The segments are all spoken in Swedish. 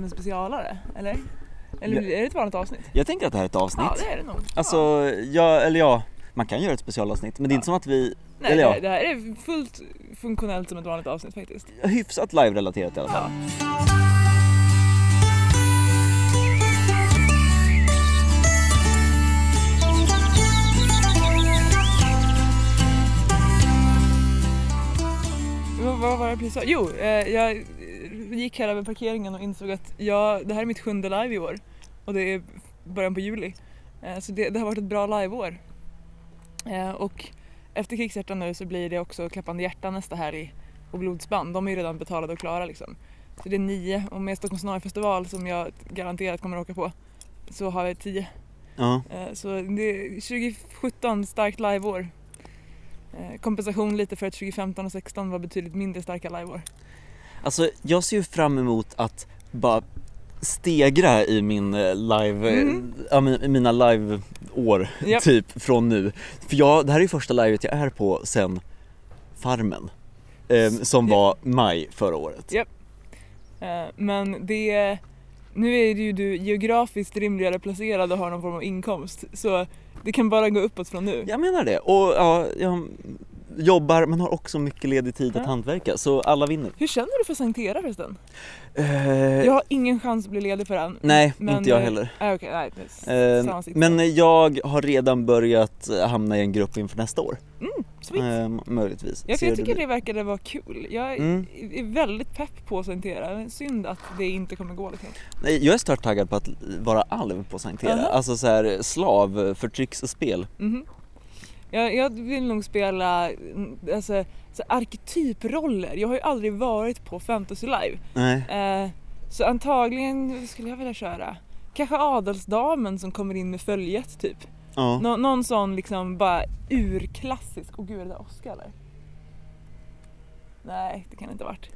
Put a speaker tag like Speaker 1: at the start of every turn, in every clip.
Speaker 1: en specialare, eller? Eller är det ett vanligt avsnitt?
Speaker 2: Jag tänker att det här är ett avsnitt.
Speaker 1: Ja, det är det nog.
Speaker 2: Alltså,
Speaker 1: ja.
Speaker 2: eller ja, man kan göra ett specialavsnitt men det är inte som att vi,
Speaker 1: Nej,
Speaker 2: eller
Speaker 1: det,
Speaker 2: ja.
Speaker 1: här, det här är fullt funktionellt som ett vanligt avsnitt faktiskt.
Speaker 2: hyfsat live-relaterat i alla fall.
Speaker 1: Ja. Vad, vad var det jag precis sa? Jo, eh, jag gick här över parkeringen och insåg att jag, det här är mitt sjunde live i år och det är början på juli. Eh, så det, det har varit ett bra liveår. Eh, och efter Krigshjärtan nu så blir det också Klappande hjärta nästa helg och Blodsband. De är ju redan betalade och klara liksom. Så det är nio och med Stockholms Festival som jag garanterat kommer att åka på så har vi tio.
Speaker 2: Ja.
Speaker 1: Eh, Så det är 2017, starkt liveår. Kompensation lite för att 2015 och 2016 var betydligt mindre starka liveår.
Speaker 2: Alltså jag ser ju fram emot att bara stegra i min eh, live,
Speaker 1: Mm.
Speaker 2: ja, men i mina live-år
Speaker 1: Japp.
Speaker 2: typ från nu. För jag, det här är ju första livet jag är på sen Farmen. Eh, som
Speaker 1: Ja.
Speaker 2: var maj förra året.
Speaker 1: Ja. Eh, Men det, nu är ju du geografiskt rimligare placerad och har någon form av inkomst. Så det kan bara gå uppåt från nu.
Speaker 2: Jag menar det. Och ja, jag jobbar men har också mycket ledig tid att
Speaker 1: Ja.
Speaker 2: hantverka så alla vinner.
Speaker 1: Hur känner du för Sankt Era förresten?
Speaker 2: Eh,
Speaker 1: Jag har ingen chans att bli ledig för den.
Speaker 2: Nej,
Speaker 1: men,
Speaker 2: inte jag heller.
Speaker 1: Nej, okej, nej, sitt.
Speaker 2: men jag har redan börjat hamna i en grupp inför nästa år.
Speaker 1: Sweet.
Speaker 2: Eh, möjligtvis.
Speaker 1: Jag
Speaker 2: hur
Speaker 1: tycker det verkade vara kul. Jag är-
Speaker 2: Mm.
Speaker 1: är väldigt pepp på Sankt Era. Synd att det inte kommer gå liksom.
Speaker 2: Nej, jag är stört taggad på att vara alv på Sankt Era.
Speaker 1: Aha.
Speaker 2: Alltså så här slav, förtrycksspel.
Speaker 1: Mhm. Jag, jag vill nog spela mm, alltså, så arketyproller. Jag har ju aldrig varit på Fantasy Live.
Speaker 2: Nej.
Speaker 1: Eh, så antagligen skulle jag vilja köra kanske adelsdamen som kommer in med följet typ.
Speaker 2: Ja.
Speaker 1: Nå- någon sån liksom bara urklassisk. Åh gud, är det där Oscar eller? Nej, det kan det inte ha varit.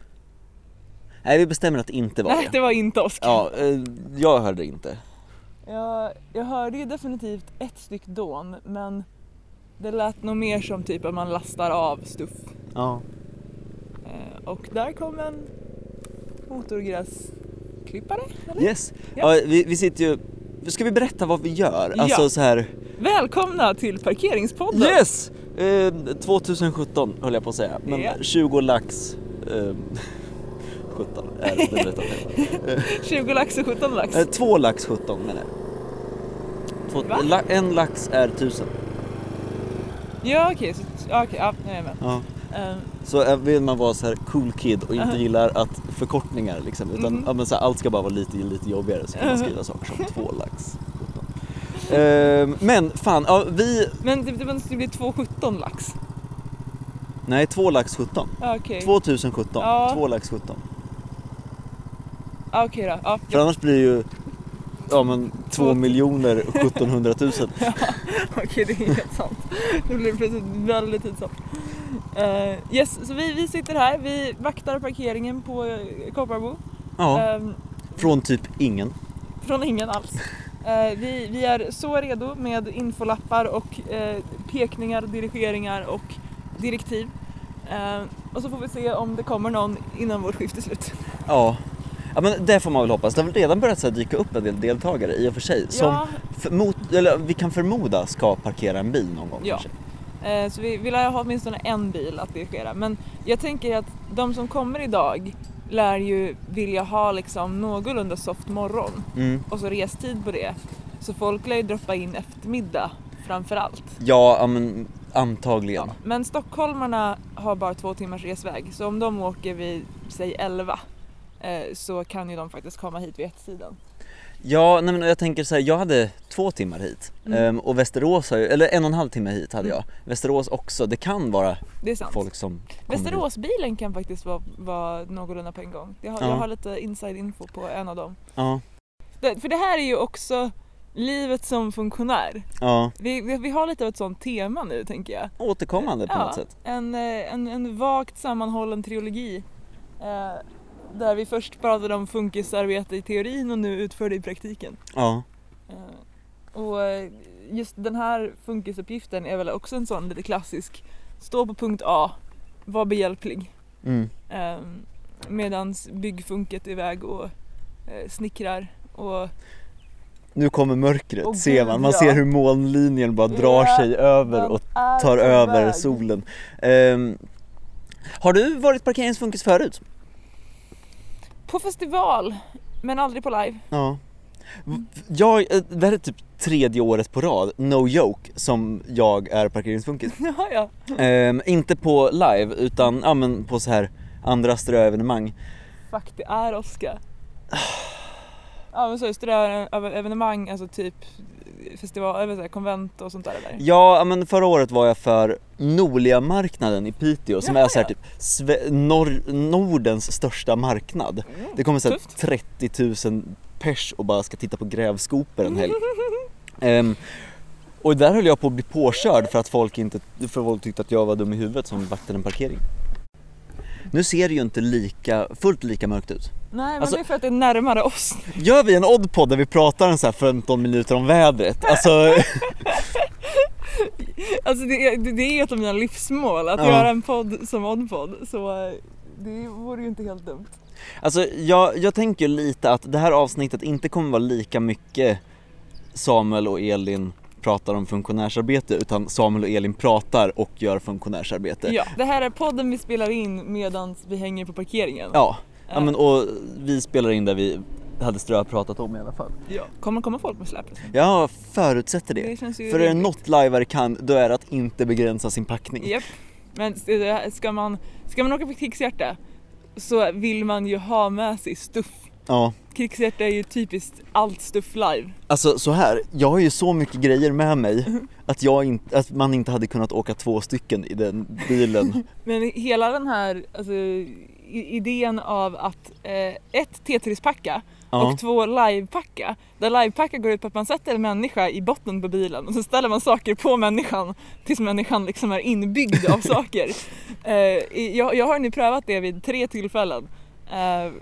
Speaker 2: Nej, vi bestämmer att det inte var
Speaker 1: Nej,
Speaker 2: det.
Speaker 1: det var inte Oscar.
Speaker 2: Ja, eh, jag hörde inte.
Speaker 1: Jag, jag hörde ju definitivt ett styck dån men det lät nog mer som typ att man lastar av stuff.
Speaker 2: Ja.
Speaker 1: Eh, och där kom en motorgräsklippare. Eller?
Speaker 2: Yes.
Speaker 1: Ja.
Speaker 2: Ja, vi, vi sitter ju... Ska vi berätta vad vi gör? Alltså
Speaker 1: Ja.
Speaker 2: så här.
Speaker 1: Välkomna till Parkeringspodden!
Speaker 2: Yes! Eh, 2017 höll jag på att säga, men
Speaker 1: Ja.
Speaker 2: 20 lax eh, 17 är det berättat.
Speaker 1: 20 lax och 17 lax.
Speaker 2: Eh, två lax 17 menar jag. Två, la, en lax är 1000.
Speaker 1: Ja okej, så, ja, okej, ja, jag är med.
Speaker 2: Ja.
Speaker 1: Eh,
Speaker 2: Så eh, vill man vara så här cool kid och inte
Speaker 1: Aha.
Speaker 2: gillar att förkortningar liksom, utan
Speaker 1: Mhm.
Speaker 2: ja, men så här, allt ska bara vara lite, lite jobbigare så kan man skriva saker som två lax 17. Eh, men fan, ja, vi...
Speaker 1: men det, det, blir 2,17 lax.
Speaker 2: Nej, två lax 17.
Speaker 1: Ja, Okej,
Speaker 2: 2017,
Speaker 1: Ja.
Speaker 2: två lax 17.
Speaker 1: ja, okej då. Ja,
Speaker 2: För annars blir det ju ja, men,
Speaker 1: Två-
Speaker 2: 2 miljoner 1700 000.
Speaker 1: Okej, det är helt sant. Det blir plötsligt väldigt tidsamt. Uh, yes, så vi, vi sitter här, vi vaktar parkeringen på eh, Kopparbo.
Speaker 2: Ja,
Speaker 1: Ehm,
Speaker 2: från typ ingen.
Speaker 1: från ingen alls. Eh, vi, vi är så redo med infolappar och eh, pekningar, dirigeringar och direktiv. Eh, och så får vi se om det kommer någon innan vårt skift är slut.
Speaker 2: Ja. Ja, men det får man väl hoppas. Det har redan börjat så dyka upp en del deltagare i och för sig. Som
Speaker 1: Ja,
Speaker 2: förmod, eller vi kan förmoda ska parkera en bil någon gång
Speaker 1: Ja. Eh, Så vi vill ha åtminstone en bil att dirigera. Men jag tänker att de som kommer idag lär ju vilja ha liksom någorlunda soft morgon
Speaker 2: Mm.
Speaker 1: och så restid på det. Så folk lär ju droppa in eftermiddag framför allt.
Speaker 2: Ja, men antagligen.
Speaker 1: Ja. Men stockholmarna har bara två timmars resväg så om de åker vid, säg 11 eh, så kan ju de faktiskt komma hit vid ett-tiden.
Speaker 2: Ja, nej, men jag tänker så här, jag hade två timmar hit
Speaker 1: Mm.
Speaker 2: Ehm, och Västerås har ju, eller en och en halv timme hit hade
Speaker 1: Mm.
Speaker 2: jag. Västerås också, det kan vara
Speaker 1: Det
Speaker 2: folk som.
Speaker 1: Västeråsbilen kan faktiskt vara, vara någorlunda på en gång. Jag har,
Speaker 2: Ja.
Speaker 1: jag har lite inside info på en av dem.
Speaker 2: Ja,
Speaker 1: Det, för det här är ju också livet som funktionär.
Speaker 2: ja,
Speaker 1: Vi, vi, vi har lite av ett sånt tema nu tänker jag.
Speaker 2: återkommande på något sätt.
Speaker 1: En, eh, en, en vagt sammanhållen trilogi. Eh, där vi först pratade om funkisarbete i teorin och nu utför det i praktiken.
Speaker 2: Ja,
Speaker 1: Eh, och eh, just den här funkisuppgiften är väl också en sån lite klassisk. Stå på punkt A, var behjälplig.
Speaker 2: mm.
Speaker 1: Eh, medans byggfunket är iväg och eh, snickrar och
Speaker 2: Nu kommer mörkret,
Speaker 1: Åh,
Speaker 2: ser man. Man
Speaker 1: ja.
Speaker 2: ser hur molnlinjen bara drar
Speaker 1: Ja,
Speaker 2: sig över och tar över
Speaker 1: väg.
Speaker 2: solen. Ehm, har du varit parkeringsfunkis förut?
Speaker 1: På festival, men aldrig på live.
Speaker 2: Ja. Jag, eh, det här är typ tredje året på rad, no joke, som jag är parkeringsfunkis.
Speaker 1: Ja, ja.
Speaker 2: Ehm, inte på live utan ja, men på så här andra ströevenemang.
Speaker 1: Fuck, det är Oskar. Ja men så just det där över- evenemang, alltså typ festival, eller så här, konvent och sånt där eller?
Speaker 2: Ja, men förra året var jag för Nolia-marknaden i Piteå som
Speaker 1: Jaha,
Speaker 2: är så här
Speaker 1: ja.
Speaker 2: typ Sve- Nor- Nordens största marknad. Det kommer så här
Speaker 1: Tufft.
Speaker 2: 30 000 pers och bara ska titta på grävskopor en helg. Ehm, och där höll jag på att bli påkörd för att folk inte, för folk tyckte att jag var dum i huvudet som vaktade en parkering. Nu ser det ju inte lika, fullt lika mörkt ut.
Speaker 1: Nej men
Speaker 2: Alltså-
Speaker 1: det är för att det är närmare oss.
Speaker 2: Gör vi en oddpod där vi pratar en så här 15 minuter om vädret? Alltså,
Speaker 1: Alltså det, är- det är ett av mina livsmål, att
Speaker 2: Ja.
Speaker 1: göra en podd som oddpodd. Så eh, det vore ju inte helt dumt.
Speaker 2: alltså jag, jag tänker lite att det här avsnittet inte kommer vara lika mycket Samuel och Elin pratar om funktionärsarbete utan Samuel och Elin pratar och gör funktionärsarbete.
Speaker 1: Ja. Det här är podden vi spelar in medan vi hänger på parkeringen.
Speaker 2: Ja, ja
Speaker 1: Eh,
Speaker 2: men, och vi spelar in där vi hade strö pratat om i alla fall.
Speaker 1: ja. Kommer komma folk med släp?
Speaker 2: Jag förutsätter det.
Speaker 1: Det
Speaker 2: För är det något lajvare kan, då är det att inte begränsa sin packning.
Speaker 1: Japp. Men det- ska man, ska man åka på krigshjärta så vill man ju ha med sig stuff.
Speaker 2: Ja,
Speaker 1: Krigshjärta är ju typiskt allt stuff live.
Speaker 2: alltså så här, jag har ju så mycket grejer med mig att, jag inte, att man inte hade kunnat åka två stycken i den bilen.
Speaker 1: Men hela den här alltså, idén av att eh, ett Tetris-packa
Speaker 2: Ja.
Speaker 1: och två live-packa. Där live-packa går ut på att man sätter en människa i botten på bilen och så ställer man saker på människan tills människan liksom är inbyggd av saker. Eh, jag, jag har nu prövat det vid tre tillfällen. Eh,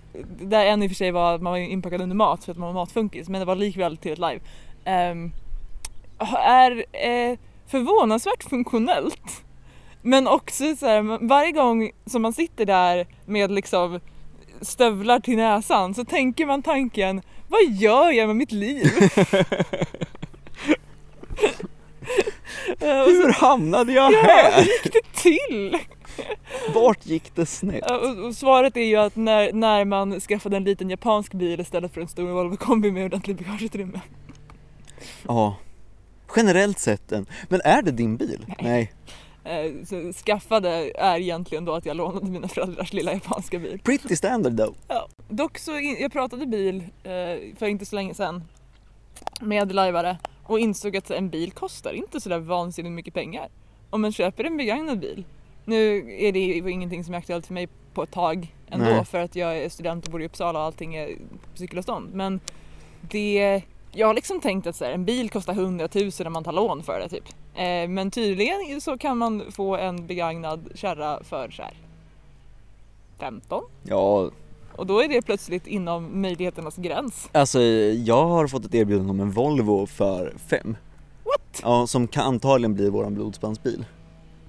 Speaker 1: där en i och för sig var att man var inpackad under mat för att man var matfunkis men det var likväl till ett live. Ehm, är eh, förvånansvärt funktionellt. Men också så här, varje gång som man sitter där med liksom stövlar till näsan så tänker man tanken vad gör jag med mitt liv?
Speaker 2: Hur hamnade jag
Speaker 1: ja, hur
Speaker 2: här?
Speaker 1: gick det till?
Speaker 2: Vart gick det snett?
Speaker 1: Och, svaret är ju att när, när man skaffade en liten japansk bil istället för en stor Volvo kombi med ordentligt bagageutrymme.
Speaker 2: Ja, generellt sett en. Men är det din bil? Nej.
Speaker 1: Eh, så skaffade är egentligen då att jag lånade mina föräldrars lilla japanska bil.
Speaker 2: Pretty standard though.
Speaker 1: Ja. Dock så, in, jag pratade bil eh, för inte så länge sedan med lajvare och insåg att en bil kostar inte sådär vansinnigt mycket pengar. Om man köper en begagnad bil. Nu är det ingenting som är aktuellt för mig på ett tag ändå
Speaker 2: Nej.
Speaker 1: för att jag är student och bor i Uppsala och allting är på cykelavstånd. Men det, jag har liksom tänkt att så här, en bil kostar 100 000 när man tar lån för det typ. Eh, men tydligen så kan man få en begagnad kärra för så här 15
Speaker 2: Ja,
Speaker 1: och då är det plötsligt inom möjligheternas gräns.
Speaker 2: alltså jag har fått ett erbjudande om en Volvo för fem.
Speaker 1: What?
Speaker 2: Ja, som kan antagligen bli våran blodsbandsbil.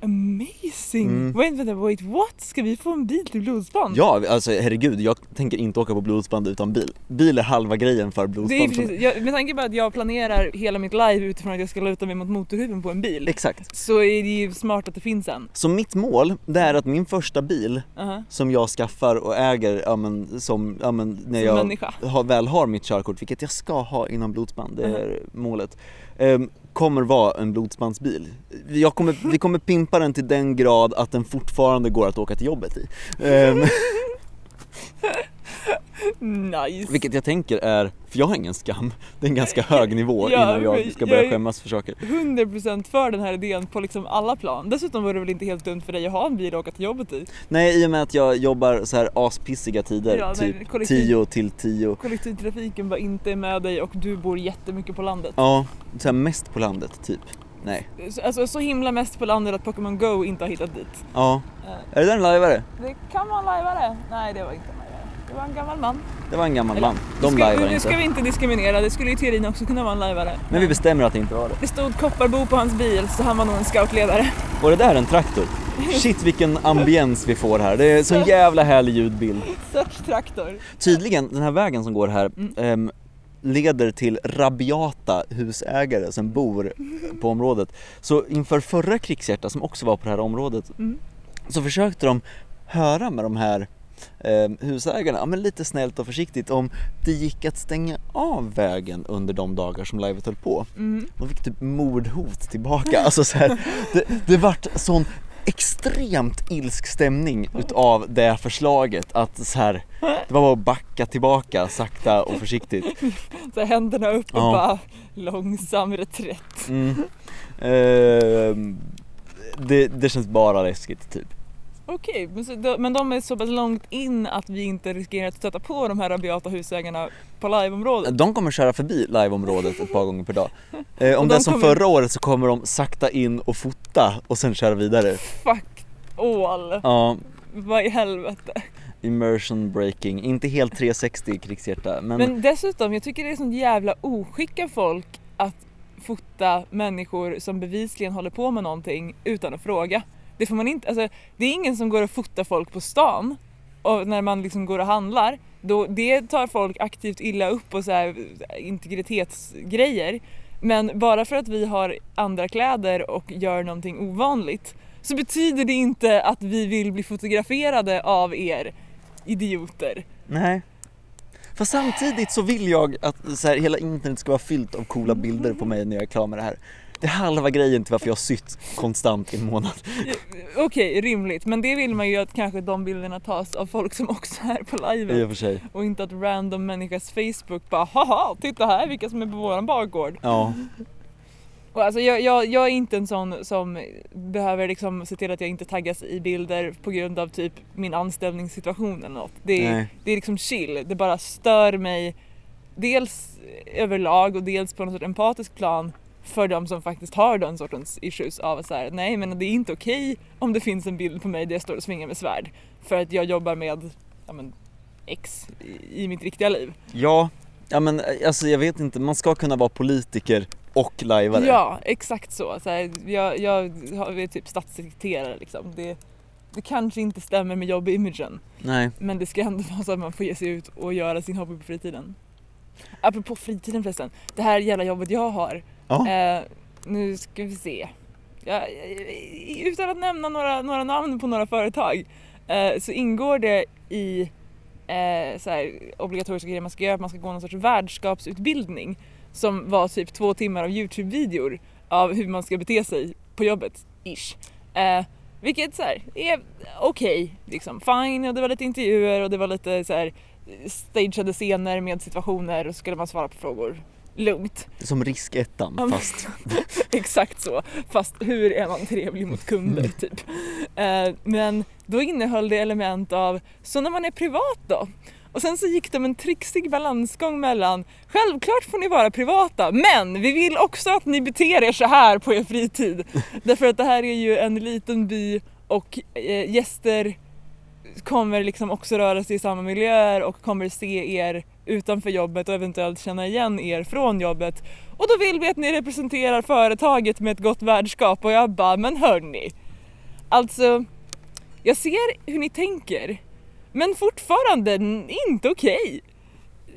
Speaker 1: Amazing!
Speaker 2: Mm.
Speaker 1: Wait, wait, wait, what? Ska vi få en bil till blodsband?
Speaker 2: Ja, alltså herregud, jag tänker inte åka på blodsband utan bil. Bil är halva grejen för
Speaker 1: Det är
Speaker 2: blodsband. för mig.
Speaker 1: precis, jag, med tanke på att jag planerar hela mitt live utifrån att jag ska luta mig mot motorhuven på en bil
Speaker 2: Exakt.
Speaker 1: så är det ju smart att det finns en.
Speaker 2: Så mitt mål, det är att min första bil
Speaker 1: Uh-huh.
Speaker 2: som jag skaffar och äger, ja men, som, ja men när
Speaker 1: Som
Speaker 2: jag har, väl har mitt körkort, vilket jag ska ha innan blodsband, det är
Speaker 1: Mhm.
Speaker 2: målet, ehm, kommer vara en blodsbandsbil. Jag kommer, vi kommer pimpa den till den grad att den fortfarande går att åka till jobbet i. Ehm.
Speaker 1: Nice!
Speaker 2: vilket jag tänker är, för jag har ingen skam, det är en ganska hög nivå
Speaker 1: Ja,
Speaker 2: innan jag ska börja
Speaker 1: jag
Speaker 2: skämmas för saker.
Speaker 1: 100% för den här idén på liksom alla plan. Dessutom vore det väl inte helt dumt för dig att ha en bil och åka till jobbet i.
Speaker 2: Nej, i och med att jag jobbar så här aspissiga tider,
Speaker 1: Ja,
Speaker 2: typ
Speaker 1: kollektiv-
Speaker 2: 10 till 10.
Speaker 1: Kollektivtrafiken bara inte är med dig och du bor jättemycket på landet.
Speaker 2: Ja, så här mest på landet typ. Nej.
Speaker 1: Så- Alltså så himla mest på landet att Pokémon Go inte har hittat dit.
Speaker 2: Ja.
Speaker 1: Eh,
Speaker 2: Är det där en lajvare?
Speaker 1: Det kan vara en lajvare. Nej, det var inte. Det var en gammal man.
Speaker 2: Det var en gammal
Speaker 1: Eller,
Speaker 2: man. De
Speaker 1: ska,
Speaker 2: lajvar
Speaker 1: nu ska vi
Speaker 2: inte.
Speaker 1: inte diskriminera, det skulle ju teorin också kunna vara en lajvare.
Speaker 2: Men vi bestämmer att det inte var det.
Speaker 1: Det stod Kopparbo på hans bil så han var nog en scoutledare.
Speaker 2: Var det där en traktor? Shit vilken ambiens vi får här. Det är så jävla härlig ljudbild.
Speaker 1: Search traktor.
Speaker 2: Tydligen, den här vägen som går här
Speaker 1: Mm.
Speaker 2: ehm, leder till rabiata husägare som bor på området. Så inför förra krigshjärta som också var på det här området
Speaker 1: Mm.
Speaker 2: så försökte de höra med de här ehm, husägarna, ja, men lite snällt och försiktigt om det gick att stänga av vägen under de dagar som livet höll på.
Speaker 1: Mm.
Speaker 2: De fick typ mordhot tillbaka. Alltså så här, det, det vart sån extremt ilsk stämning utav det förslaget att så här, det var bara att backa tillbaka sakta och försiktigt.
Speaker 1: Så händerna upp och
Speaker 2: Ja.
Speaker 1: bara långsam reträtt.
Speaker 2: Mm. Ehm, det, det känns bara läskigt typ.
Speaker 1: Okej, då- men de är så pass långt in att vi inte riskerar att stöta på de här rabiata husägarna på liveområdet.
Speaker 2: De kommer köra förbi liveområdet ett par gånger per dag. Eh, om
Speaker 1: Och
Speaker 2: det är
Speaker 1: de
Speaker 2: som
Speaker 1: kommer-
Speaker 2: förra året så kommer de sakta in och fota och sen köra vidare.
Speaker 1: Fuck all.
Speaker 2: Ja,
Speaker 1: Vad i helvete.
Speaker 2: immersion breaking, inte helt 360 i krigshjärta men,
Speaker 1: Men dessutom, jag tycker det är sånt jävla oskick av folk att fota människor som bevisligen håller på med någonting utan att fråga. Det får man inte, alltså det är ingen som går och fotar folk på stan och när man liksom går och handlar. Då, det tar folk aktivt illa upp och så här integritetsgrejer. Men bara för att vi har andra kläder och gör någonting ovanligt så betyder det inte att vi vill bli fotograferade av er idioter.
Speaker 2: Nej. För samtidigt så vill jag att så här, hela internet ska vara fyllt av coola bilder på mig när jag är klar med det här. Det är halva grejen till varför jag har sytt konstant i en månad.
Speaker 1: Okej, rimligt. Men det vill man ju att kanske de bilderna tas av folk som också är på
Speaker 2: I och
Speaker 1: live.
Speaker 2: för sig.
Speaker 1: Och inte att random människas Facebook bara haha, titta här vilka som är på våran bakgård.
Speaker 2: Ja.
Speaker 1: Och alltså jag, jag, jag är inte en sån som behöver liksom se till att jag inte taggas i bilder på grund av typ min anställningssituation eller något. Det är,
Speaker 2: Nej.
Speaker 1: det är liksom chill, det bara stör mig dels överlag och dels på något sorts empatisk plan för de som faktiskt har den sortens issues av att säga nej men det är inte okej om det finns en bild på mig där jag står och svingar med svärd för att jag jobbar med ja, men, X i, i mitt riktiga liv.
Speaker 2: Ja, ja men alltså jag vet inte, man ska kunna vara politiker och lajvare.
Speaker 1: Ja, exakt så. så här, jag, jag har- är typ statssekreterare liksom. Det, det kanske inte stämmer med jobbimagen
Speaker 2: Nej.
Speaker 1: men det ska ändå vara så att man får ge sig ut och göra sin hobby på fritiden. Apropå fritiden förresten, det här jävla jobbet jag har.
Speaker 2: Ja.
Speaker 1: Eh, nu ska vi se. Ja, utan att nämna några, några namn på några företag eh, så ingår det i eh, så här, obligatoriska grejer man ska göra att man ska gå någon sorts värdskapsutbildning som var typ två timmar av Youtube-videor av hur man ska bete sig på jobbet, ish. Eh, vilket så här, är okej, liksom fine och det var lite intervjuer och det var lite så här stageade scener med situationer och så skulle man svara på frågor lugnt.
Speaker 2: Som riskettan fast.
Speaker 1: Exakt så, fast hur är man trevlig mot kunder typ. Eh, men då innehöll det element av, så när man är privat då? Och sen så gick de en trixig balansgång mellan, självklart får ni vara privata, men vi vill också att ni beter er så här på er fritid. Därför att det här är ju en liten by och eh, gäster kommer liksom också röra sig i samma miljöer och kommer se er utanför jobbet och eventuellt känna igen er från jobbet. Och då vill vi att ni representerar företaget med ett gott värdskap och jag bara, men hörni. Alltså, jag ser hur ni tänker. Men fortfarande inte okej.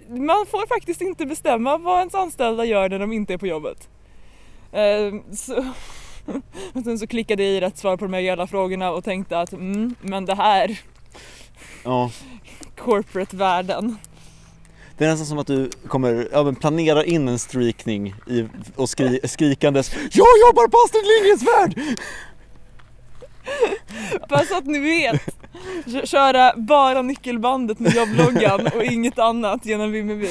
Speaker 1: Man får faktiskt inte bestämma vad ens anställda gör när de inte är på jobbet. Ehm, så, och sen så klickade jag i rätt svar på de här jävla frågorna och tänkte att mm, men det här,
Speaker 2: Ja.
Speaker 1: corporate-världen.
Speaker 2: Det är nästan som att du kommer, ja men planerar in en streakning i, och skri, skrikandes Jag jobbar på Astrid Lindgrens Värld!
Speaker 1: Bara så att ni vet. Köra bara nyckelbandet med jobbloggan och inget annat genom Vimmerby.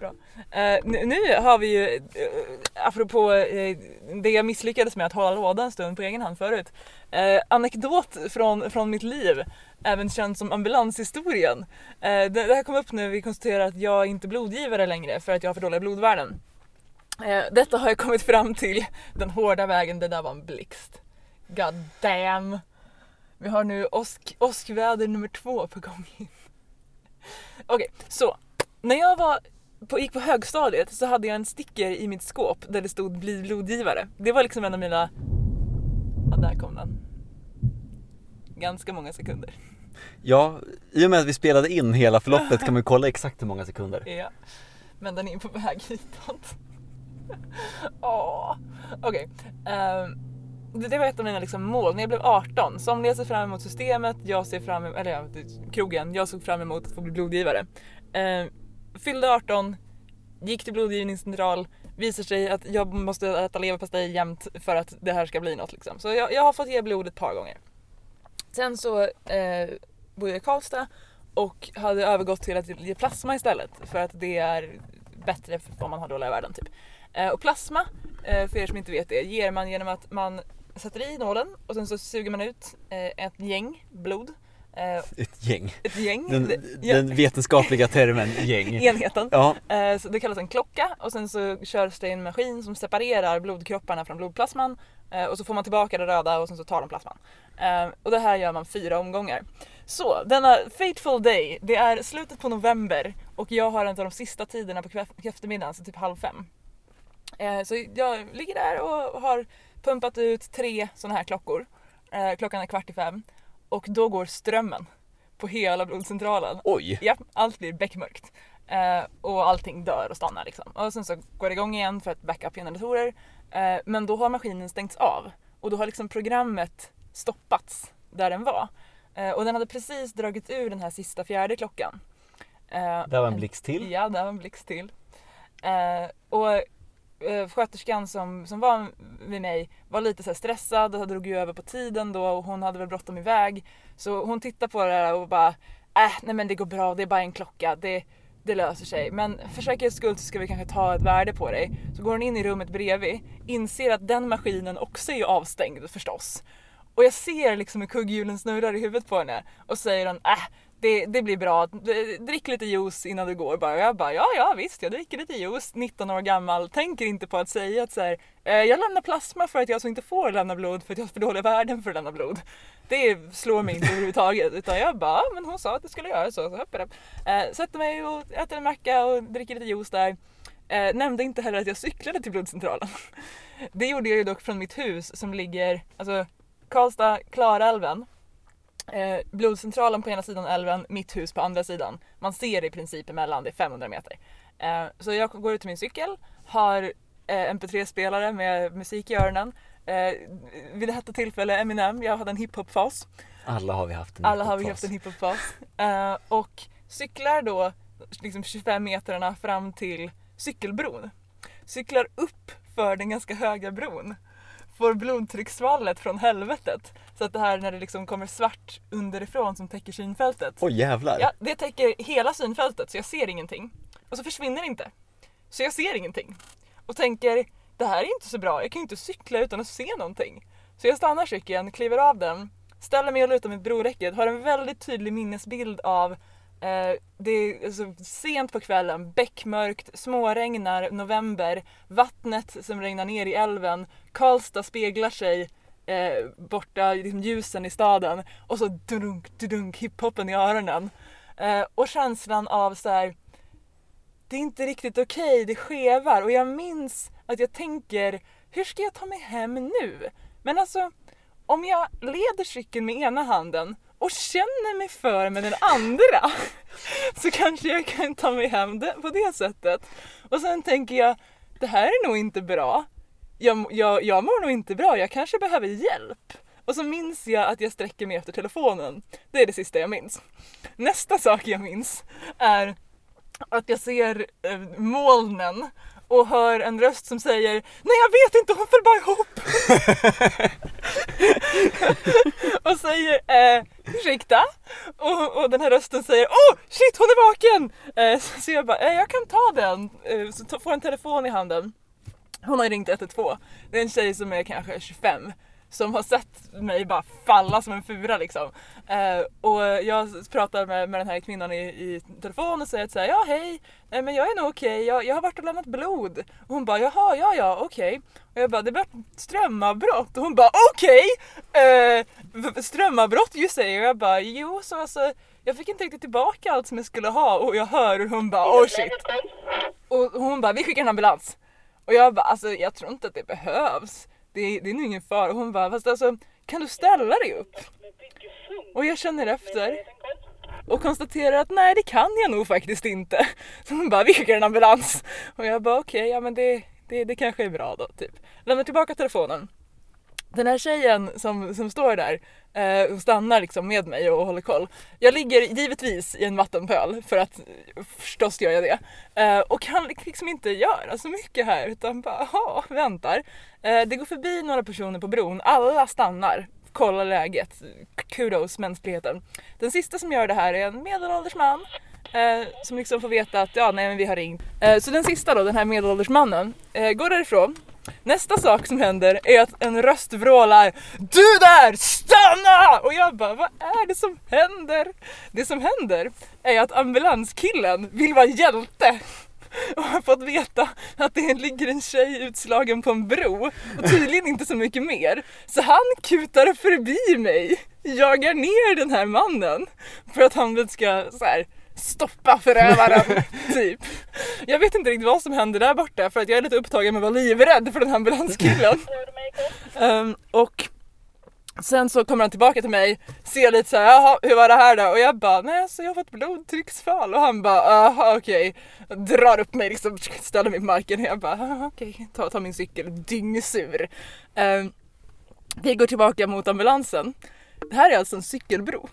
Speaker 1: Bra. Uh, nu, nu har vi ju, uh, apropå uh, det jag misslyckades med att hålla låda en stund på egen hand förut. uh, anekdot från, från mitt liv, även känd som ambulanshistorien. Uh, det, det här kom upp nu, vi konstaterar att jag inte är blodgivare längre för att jag har för dåliga blodvärden. Detta har jag kommit fram till den hårda vägen, det där var en blixt. God damn. Vi har nu åsk, åskväder nummer två på gång in. Okej, så. När jag var på, gick på högstadiet så hade jag en sticker i mitt skåp där det stod bli blodgivare. Det var liksom en av mina... Ja, där kom den. Ganska många sekunder.
Speaker 2: Ja, i och med att vi spelade in hela förloppet kan man kolla exakt hur många sekunder.
Speaker 1: Ja. Men den är på väg hitåt. Åh. Okej. ehm, det, det var ett av mina liksom, mål när jag blev 18. Somliga ser fram emot systemet, jag ser fram emot, eller ja, krogen, jag såg fram emot att få bli blodgivare. Ehm, fyllde 18, gick till blodgivningscentral, visar sig att jag måste äta leverpastej jämt för att det här ska bli något liksom. Så jag, jag har fått ge blod ett par gånger. Sen så eh, bodde jag i Karlstad och hade övergått till att ge plasma istället för att det är bättre om man har dåliga värden typ. Eh, och plasma, eh, för er som inte vet det, ger man genom att man sätter i nålen och sen så suger man ut eh, ett gäng blod. Eh,
Speaker 2: Ett gäng.
Speaker 1: ett gäng,
Speaker 2: Den, den vetenskapliga termen gäng.
Speaker 1: enheten.
Speaker 2: Ja,
Speaker 1: Eh, så det kallas en klocka och sen så körs det en maskin som separerar blodkropparna från blodplasman eh, och så får man tillbaka det röda och sen så tar de plasman. Och det här gör man fyra omgångar. Så denna fateful day, det är slutet på november och jag har en av de sista tiderna på eftermiddagen, så typ halv fem. Så jag ligger där och har pumpat ut tre sådana här klockor. Klockan är kvart i fem och då går strömmen på hela blodcentralen.
Speaker 2: oj.
Speaker 1: Ja, allt blir beckmörkt. Eh, och allting dör och stannar liksom. Och sen så går det igång igen för att backa upp generatorer. Eh, men då har maskinen stängts av. Och då har liksom programmet stoppats där den var. Eh, och den hade precis dragit ur den här sista fjärde klockan. Eh,
Speaker 2: Det var en blixt till.
Speaker 1: Ja, det var en blixt till. Eh, och eh, sköterskan som, som var vid mig var lite så här stressad och drog ju över på tiden då och hon hade väl bråttom iväg. Så hon tittade på det här och bara äh, nej men det går bra, det är bara en klocka, det, det löser sig. Men för säkerhets skull så ska vi kanske ta ett värde på dig. Så går hon in i rummet bredvid, inser att den maskinen också är avstängd förstås. Och jag ser liksom hur kugghjulen snurrar i huvudet på henne och säger hon äh, det, det blir bra, drick lite juice innan du går bara. Jag bara ja ja visst jag dricker lite juice, 19 år gammal, tänker inte på att säga att så här, eh, jag lämnar plasma för att jag så inte får lämna blod för att jag har för dåliga värden för att lämna blod. Det slår mig inte överhuvudtaget utan jag bara, ja, men hon sa att det skulle göra så, så hoppar jag. Eh, sätter mig och äter en macka och dricker lite juice där. Eh, nämnde inte heller att jag cyklade till blodcentralen. Det gjorde jag ju dock från mitt hus som ligger, alltså Karlstad, Klarälven. Eh, blodcentralen på ena sidan älven, mitt hus på andra sidan. Man ser i princip emellan, det är 500 meter. Eh, så jag går ut till min cykel, har eh, MP3-spelare med musik i öronen. Eh, vid detta tillfälle Eminem, jag hade en hiphop-fas.
Speaker 2: Alla har vi haft en
Speaker 1: Alla har vi
Speaker 2: hiphop-fas.
Speaker 1: haft en hiphop-fas. Eh, och cyklar då liksom 25 metrarna fram till cykelbron. Cyklar upp för den ganska höga bron. Får blodtryckssvallet från helvetet. Så att det här när det liksom kommer svart underifrån som täcker synfältet.
Speaker 2: Oj jävlar.
Speaker 1: Ja, det täcker hela synfältet så jag ser ingenting. Och så försvinner det inte. Så jag ser ingenting. Och tänker, det här är inte så bra, jag kan ju inte cykla utan att se någonting. Så jag stannar cykeln, kliver av den, ställer mig och lutar mot broräcket, har en väldigt tydlig minnesbild av Eh, det är alltså, sent på kvällen, bäckmörkt, småregnar, november, vattnet som regnar ner i älven, Karlstad speglar sig eh, borta, liksom ljusen i staden och så dunk, dunk, hiphopen i öronen. Eh, och känslan av så här, det är inte riktigt okej, det skevar och jag minns att jag tänker, hur ska jag ta mig hem nu? Men alltså, om jag leder cykeln med ena handen och känner mig för med den andra så kanske jag kan ta mig hem det- på det sättet. Och sen tänker jag, det här är nog inte bra. Jag, jag, jag mår nog inte bra, jag kanske behöver hjälp. Och så minns jag att jag sträcker mig efter telefonen. Det är det sista jag minns. Nästa sak jag minns är att jag ser eh, molnen och hör en röst som säger Nej jag vet inte, hon föll bara ihop. och säger eh, ursäkta? Och, och den här rösten säger Åh shit hon är vaken! Eh, så, så jag bara, eh, jag kan ta den. Eh, så får en telefon i handen. Hon har ringt 112. Det är en tjej som är kanske 25 som har sett mig bara falla som en fura liksom. Eh, och jag pratar med, med den här kvinnan i, i telefon och säger att så här, ja hej, eh, men jag är nog okej, jag, jag har varit och lämnat blod. Och hon bara, jaha, ja ja, okej. Och jag bara, det blev strömavbrott. Och hon bara, okej! Eh, strömavbrott you say. Och jag bara, jo så alltså, jag fick inte riktigt tillbaka allt som jag skulle ha. Och jag hör hur hon bara, oh shit. Och hon bara, vi skickar en ambulans. Och jag bara, alltså jag tror inte att det behövs. Det, är- det är nog ingen fara. Och hon bara, fast alltså kan du ställa dig upp? Och jag känner efter och konstaterar att nej det kan jag nog faktiskt inte. Så hon bara, vi skickar en ambulans. Och jag bara okej, ja men det, det, det kanske är bra då typ. Lämnar tillbaka telefonen. Den här tjejen som, som står där eh, och stannar liksom med mig och håller koll. Jag ligger givetvis i en vattenpöl för att förstås gör jag det. Eh, och kan liksom inte göra så mycket här utan bara ja, väntar. Eh, det går förbi några personer på bron, alla stannar, kollar läget. Kudos mänskligheten. Den sista som gör det här är en medelålders man eh, som liksom får veta att ja, nej men vi har ringt. Eh, så den sista då, den här medelålders mannen, eh, går därifrån. Nästa sak som händer är att en röst vrålar Du där! Stanna! Och jag bara, vad är det som händer? Det som händer är att ambulanskillen vill vara hjälte och har fått veta att det ligger en tjej utslagen på en bro och tydligen inte så mycket mer. Så han kutar förbi mig, jagar ner den här mannen för att han ska så här, stoppa förövaren, typ. Jag vet inte riktigt vad som händer där borta för att jag är lite upptagen med att vara livrädd för den här ambulanskillen. Ehm, och sen så kommer han tillbaka till mig, ser lite såhär, jaha hur var det här då? Och jag bara, nej så jag har fått blodtrycksfall och han bara, jaha okej. Drar upp mig liksom, ställer mig på marken och jag bara, "Ah, okej, ta, ta min cykel, dyngsur. Ehm, vi går tillbaka mot ambulansen. Det här är alltså en cykelbro.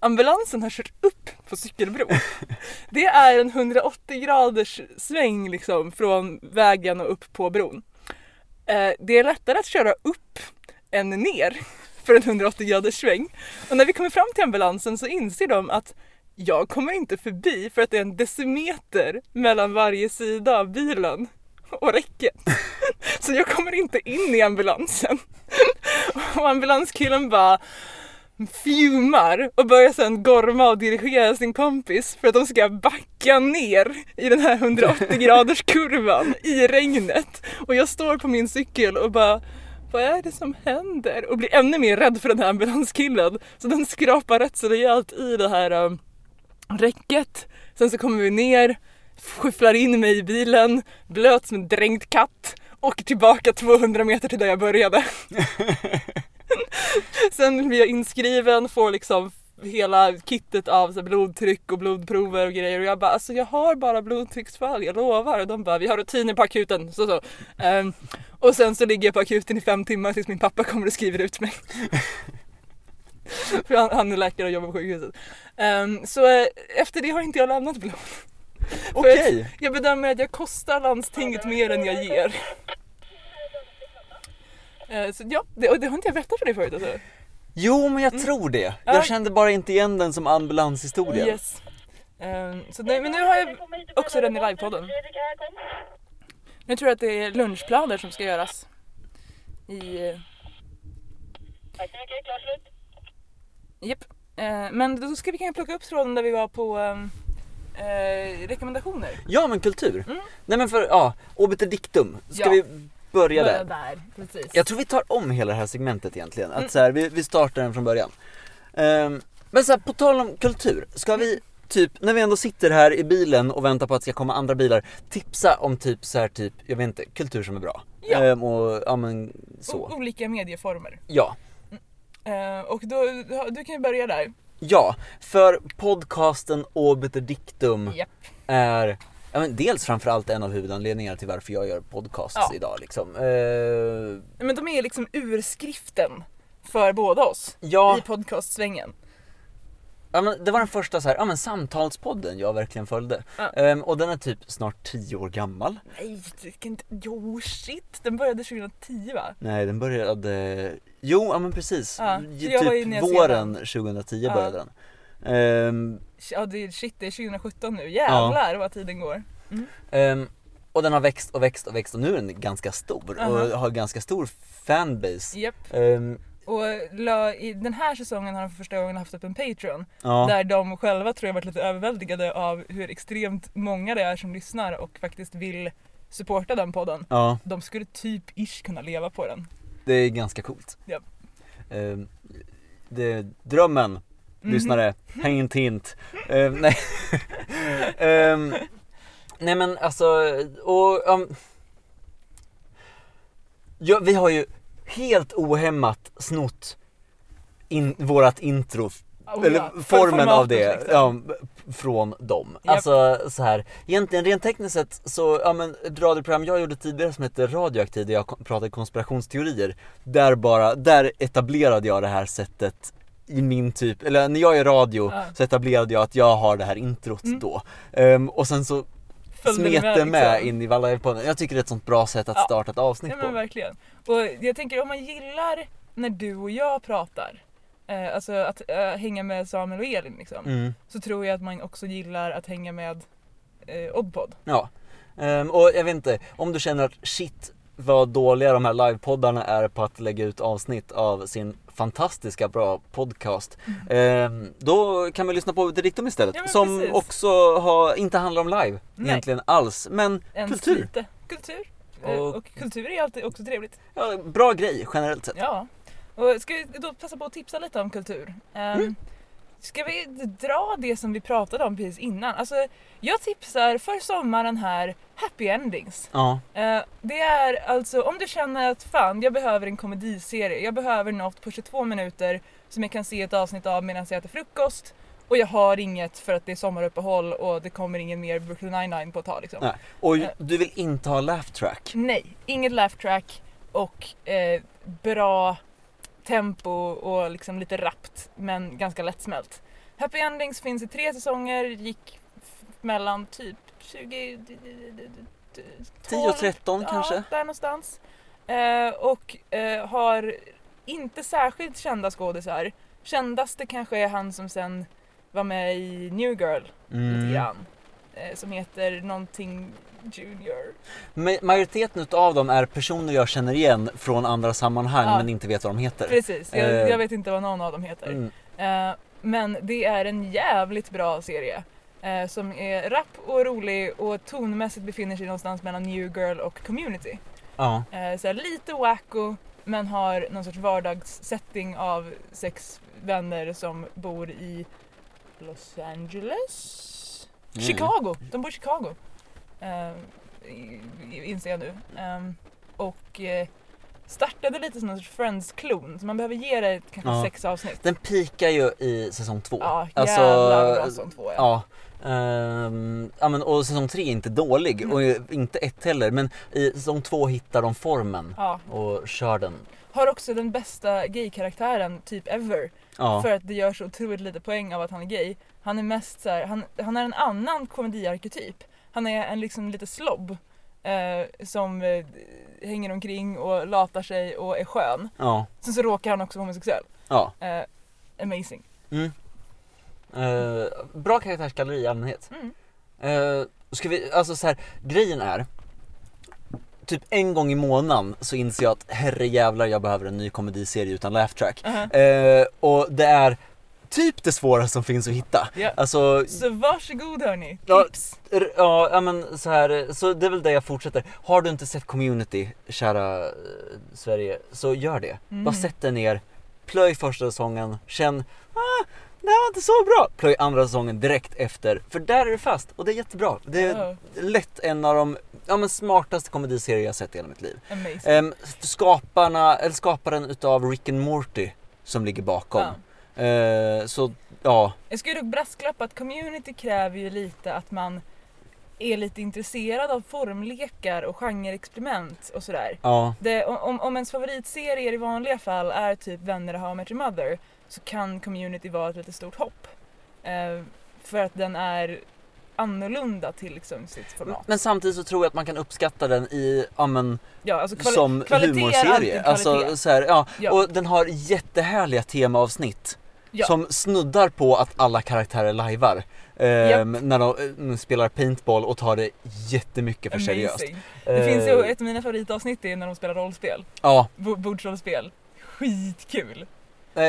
Speaker 1: Ambulansen har kört upp på cykelbro. Det är en 180 graders sväng liksom från vägen och upp på bron. Eh, det är lättare att köra upp än ner för en 180 graders sväng. Och när vi kommer fram till ambulansen så inser de att jag kommer inte förbi för att det är en decimeter mellan varje sida av bilen och räcket. Så jag kommer inte in i ambulansen. Och ambulanskillen bara fumar och börjar sedan gorma och dirigera sin kompis för att de ska backa ner i den här 180 graders kurvan i regnet. Och jag står på min cykel och bara vad är det som händer? Och blir ännu mer rädd för den här ambulanskillen. Så den skrapar rätt så rejält i det här um, räcket. Sen så kommer vi ner, skyfflar in mig i bilen, blöt som en dränkt katt, åker tillbaka 200 meter till där jag började. Sen blir jag inskriven, får liksom hela kittet av så blodtryck och blodprover och grejer och jag bara alltså jag har bara blodtrycksfall, jag lovar. Och de bara vi har rutiner på akuten. Så, så. Ehm, och sen så ligger jag på akuten i fem timmar tills min pappa kommer och skriver ut mig. För han, han är läkare och jobbar på sjukhuset. Ehm, så eh, efter det har inte jag lämnat blod.
Speaker 2: Okej.
Speaker 1: att Jag bedömer att jag kostar landstinget mer än jag ger. Eh, så ja, det, och det har inte jag berättat för dig förut alltså.
Speaker 2: Jo men jag tror det.
Speaker 1: Mm. Ja.
Speaker 2: Jag kände bara inte igen den som ambulanshistorien.
Speaker 1: Yes. Ehm, så nej, men nu har jag också den i livepodden. Nu tror jag att det är lunchplaner som ska göras. I...
Speaker 3: Tack så mycket, klart slut.
Speaker 1: Japp. Eh, men då ska vi kanske plocka upp tråden där vi var på eh, rekommendationer.
Speaker 2: Ja men kultur.
Speaker 1: Mm.
Speaker 2: Nej men för, ja, obiter dictum. Ska
Speaker 1: Ja.
Speaker 2: vi börja där?
Speaker 1: där, precis.
Speaker 2: Jag tror vi tar om hela det här segmentet egentligen. Att
Speaker 1: Mm.
Speaker 2: så här, vi, vi startar den från början. Ehm, men så här, på tal om kultur, ska vi typ, när vi ändå sitter här i bilen och väntar på att det ska komma andra bilar, tipsa om typ så här typ, jag vet inte, kultur som är bra.
Speaker 1: Ja.
Speaker 2: Ehm, och ja men
Speaker 1: O-
Speaker 2: så.
Speaker 1: olika medieformer.
Speaker 2: Ja.
Speaker 1: Eh, och då, du kan ju börja där.
Speaker 2: Ja, för podcasten Obiter Dictum
Speaker 1: Japp.
Speaker 2: är Ja, men dels framförallt en av huvudanledningarna till varför jag gör podcasts
Speaker 1: Ja.
Speaker 2: idag liksom. Eh,
Speaker 1: Men de är liksom urskriften för båda oss
Speaker 2: ja,
Speaker 1: i podcastsvängen.
Speaker 2: ja, men det var den första så här, ja, men samtalspodden jag verkligen följde.
Speaker 1: Ja.
Speaker 2: Ehm, och den är typ snart tio år gammal.
Speaker 1: Nej, kan inte... Jo, shit! Den började 2010 va?
Speaker 2: Nej den började, jo ja men precis.
Speaker 1: Ja,
Speaker 2: typ våren 2010
Speaker 1: Ja.
Speaker 2: började den. Ehm,
Speaker 1: Ja, det shit, det är 2017 nu. Jävlar vad tiden går.
Speaker 2: ehm, och den har växt och växt och växt och nu är den ganska stor
Speaker 1: Aha.
Speaker 2: och har ganska stor fanbase.
Speaker 1: Japp.
Speaker 2: Ehm,
Speaker 1: Och la, i den här säsongen har de för första gången haft upp en Patreon.
Speaker 2: ja.
Speaker 1: Där de själva tror jag varit lite överväldigade av hur extremt många det är som lyssnar och faktiskt vill supporta den podden.
Speaker 2: ja,
Speaker 1: De skulle typ ish kunna leva på den.
Speaker 2: det är ganska coolt.
Speaker 1: Japp.
Speaker 2: Ehm, det drömmen,
Speaker 1: Mhm.
Speaker 2: lyssnare, häng inte hint. Ehm, nej. Ehm, nej men alltså, och um, ja, vi har ju helt ohämmat snott in, vårat intro
Speaker 1: Oh,
Speaker 2: eller
Speaker 1: ja.
Speaker 2: Formen av det
Speaker 1: liksom.
Speaker 2: ja, från dem.
Speaker 1: Japp.
Speaker 2: Alltså så här, egentligen rent tekniskt sett så, ja men ett radioprogram jag gjorde tidigare som hette Radioaktiv där jag pratade konspirationsteorier, där bara, där etablerade jag det här sättet i min typ, eller när jag gör radio
Speaker 1: Ja.
Speaker 2: så etablerade jag att jag har det här introt
Speaker 1: Mm.
Speaker 2: då. Ehm, och sen så
Speaker 1: Följde
Speaker 2: smet
Speaker 1: med,
Speaker 2: det med
Speaker 1: liksom.
Speaker 2: in i Vallajpodden. Jag tycker det är ett sånt bra sätt att
Speaker 1: Ja.
Speaker 2: starta ett avsnitt
Speaker 1: Ja
Speaker 2: på.
Speaker 1: verkligen. Och jag tänker om man gillar när du och jag pratar, eh, alltså att eh, hänga med Samuel och Elin liksom,
Speaker 2: Mm.
Speaker 1: så tror jag att man också gillar att hänga med eh, Oddpod.
Speaker 2: Ja, Ehm, och jag vet inte, om du känner att shit vad dåliga de här livepoddarna är på att lägga ut avsnitt av sin fantastiska bra podcast. Ehm, då kan man lyssna på Dediktum istället,
Speaker 1: Mm. Ja,
Speaker 2: som
Speaker 1: precis.
Speaker 2: också har, inte handlar om live
Speaker 1: Nej.
Speaker 2: egentligen alls, men
Speaker 1: Ens
Speaker 2: kultur.
Speaker 1: lite. Kultur. Eh,
Speaker 2: Och-
Speaker 1: Och kultur är alltid också trevligt.
Speaker 2: Ja, bra grej generellt sett.
Speaker 1: Ja. Och ska vi då passa på att tipsa lite om kultur? Um, Ska vi dra det som vi pratade om precis innan? Alltså, jag tipsar för sommaren här Happy Endings.
Speaker 2: Ja,
Speaker 1: Eh, det är alltså om du känner att fan jag behöver en komediserie, jag behöver något på 22 minuter som jag kan se ett avsnitt av medan jag äter frukost och jag har inget för att det är sommaruppehåll och det kommer ingen mer Brooklyn 99 på ett tag liksom.
Speaker 2: nej. Och
Speaker 1: Eh.
Speaker 2: du vill inte ha laugh track.
Speaker 1: Nej, inget laugh track och eh, bra tempo och liksom lite rappt men ganska lättsmält. Happy Endings finns i tre säsonger, gick mellan typ 20...
Speaker 2: 10 och 13
Speaker 1: ja,
Speaker 2: kanske?
Speaker 1: där någonstans. Eh, och eh, har inte särskilt kända skådisar. Kändaste kanske är han som sen var med i New Girl lite
Speaker 2: Mm.
Speaker 1: grann. Eh, som heter någonting Junior.
Speaker 2: Ma- Majoriteten utav dem är personer jag känner igen från andra sammanhang
Speaker 1: Ja.
Speaker 2: men inte vet vad de heter.
Speaker 1: Precis, jag,
Speaker 2: Eh.
Speaker 1: jag vet inte vad någon av dem heter.
Speaker 2: Mm.
Speaker 1: Eh, men det är en jävligt bra serie. eh, som är rapp och rolig och tonmässigt befinner sig någonstans mellan New Girl och Community.
Speaker 2: Ja.
Speaker 1: Eh, så lite wacko men har någon sorts vardagssetting av sex vänner som bor i Los Angeles?
Speaker 2: Mm.
Speaker 1: Chicago! De bor i Chicago. Eh, inser jag nu. Ehm, och eh, startade lite som en sorts Friends-klon så man behöver ge det kanske
Speaker 2: Ja.
Speaker 1: sex avsnitt.
Speaker 2: Den pikar ju i säsong två.
Speaker 1: Ja,
Speaker 2: Alltså,
Speaker 1: jävlar bra som två ja.
Speaker 2: Ja. Ehm, ja men, och säsong tre är inte dålig
Speaker 1: Mm.
Speaker 2: och inte ett heller men i säsong två hittar de formen
Speaker 1: Ja.
Speaker 2: och kör den.
Speaker 1: Har också den bästa gay-karaktären typ ever.
Speaker 2: Ja.
Speaker 1: För att det gör så otroligt lite poäng av att han är gay. Han är mest så här, han, han är en annan komediarketyp. Han är en liksom lite slobb. Eh, som eh, hänger omkring och latar sig och är skön.
Speaker 2: Ja.
Speaker 1: Sen så råkar han också vara homosexuell.
Speaker 2: ja.
Speaker 1: Eh, amazing.
Speaker 2: Mm. Eh, bra karaktärsgalleri i allmänhet.
Speaker 1: Mm.
Speaker 2: Uh, ska vi, alltså så här, grejen är Typ en gång i månaden så inser jag att herre jävlar jag behöver en ny komediserie utan laugh track.
Speaker 1: Uh-huh.
Speaker 2: Eh, och det är typ det svåraste som finns att hitta.
Speaker 1: Ja.
Speaker 2: Alltså,
Speaker 1: Så varsågod hörni,
Speaker 2: Ja.
Speaker 1: tips!
Speaker 2: ja, ja men så här, så det är väl det jag fortsätter. Har du inte sett Community, kära eh, Sverige, så gör det.
Speaker 1: Mm.
Speaker 2: Bara sätt dig ner, plöj första säsongen, känn ah, det här var inte så bra. Plöj andra säsongen direkt efter, för där är det fast och det är jättebra. Det är
Speaker 1: Ja.
Speaker 2: lätt en av de ja, men smartaste komediserier jag sett i hela mitt liv.
Speaker 1: Amazing.
Speaker 2: Ehm, skaparna, eller skaparen utav Rick and Morty som ligger bakom.
Speaker 1: Ja.
Speaker 2: Eh, så ja,
Speaker 1: Jag skulle dock brasklappa att community kräver ju lite att man är lite intresserad av formlekar och genreexperiment och sådär.
Speaker 2: ja,
Speaker 1: Det, om, om ens favoritserier i vanliga fall är typ Vänner och How I Met Your Mother så kan community vara ett lite stort hopp. Eh, för att den är annorlunda till liksom sitt format.
Speaker 2: Men samtidigt så tror jag att man kan uppskatta den i, ja men,
Speaker 1: Ja, alltså
Speaker 2: som humorserie. Alltså, så här, ja.
Speaker 1: Ja.
Speaker 2: Och den har jättehärliga temaavsnitt.
Speaker 1: Ja.
Speaker 2: Som snuddar på att alla karaktärer lajvar. Ehm, när de eh, spelar paintball och tar det jättemycket för seriöst.
Speaker 1: Amazing. Det finns ju
Speaker 2: Eh,
Speaker 1: ett av mina favoritavsnitt är när de spelar rollspel.
Speaker 2: Ja,
Speaker 1: Bo- Bordsrollspel. Skitkul.
Speaker 2: eh,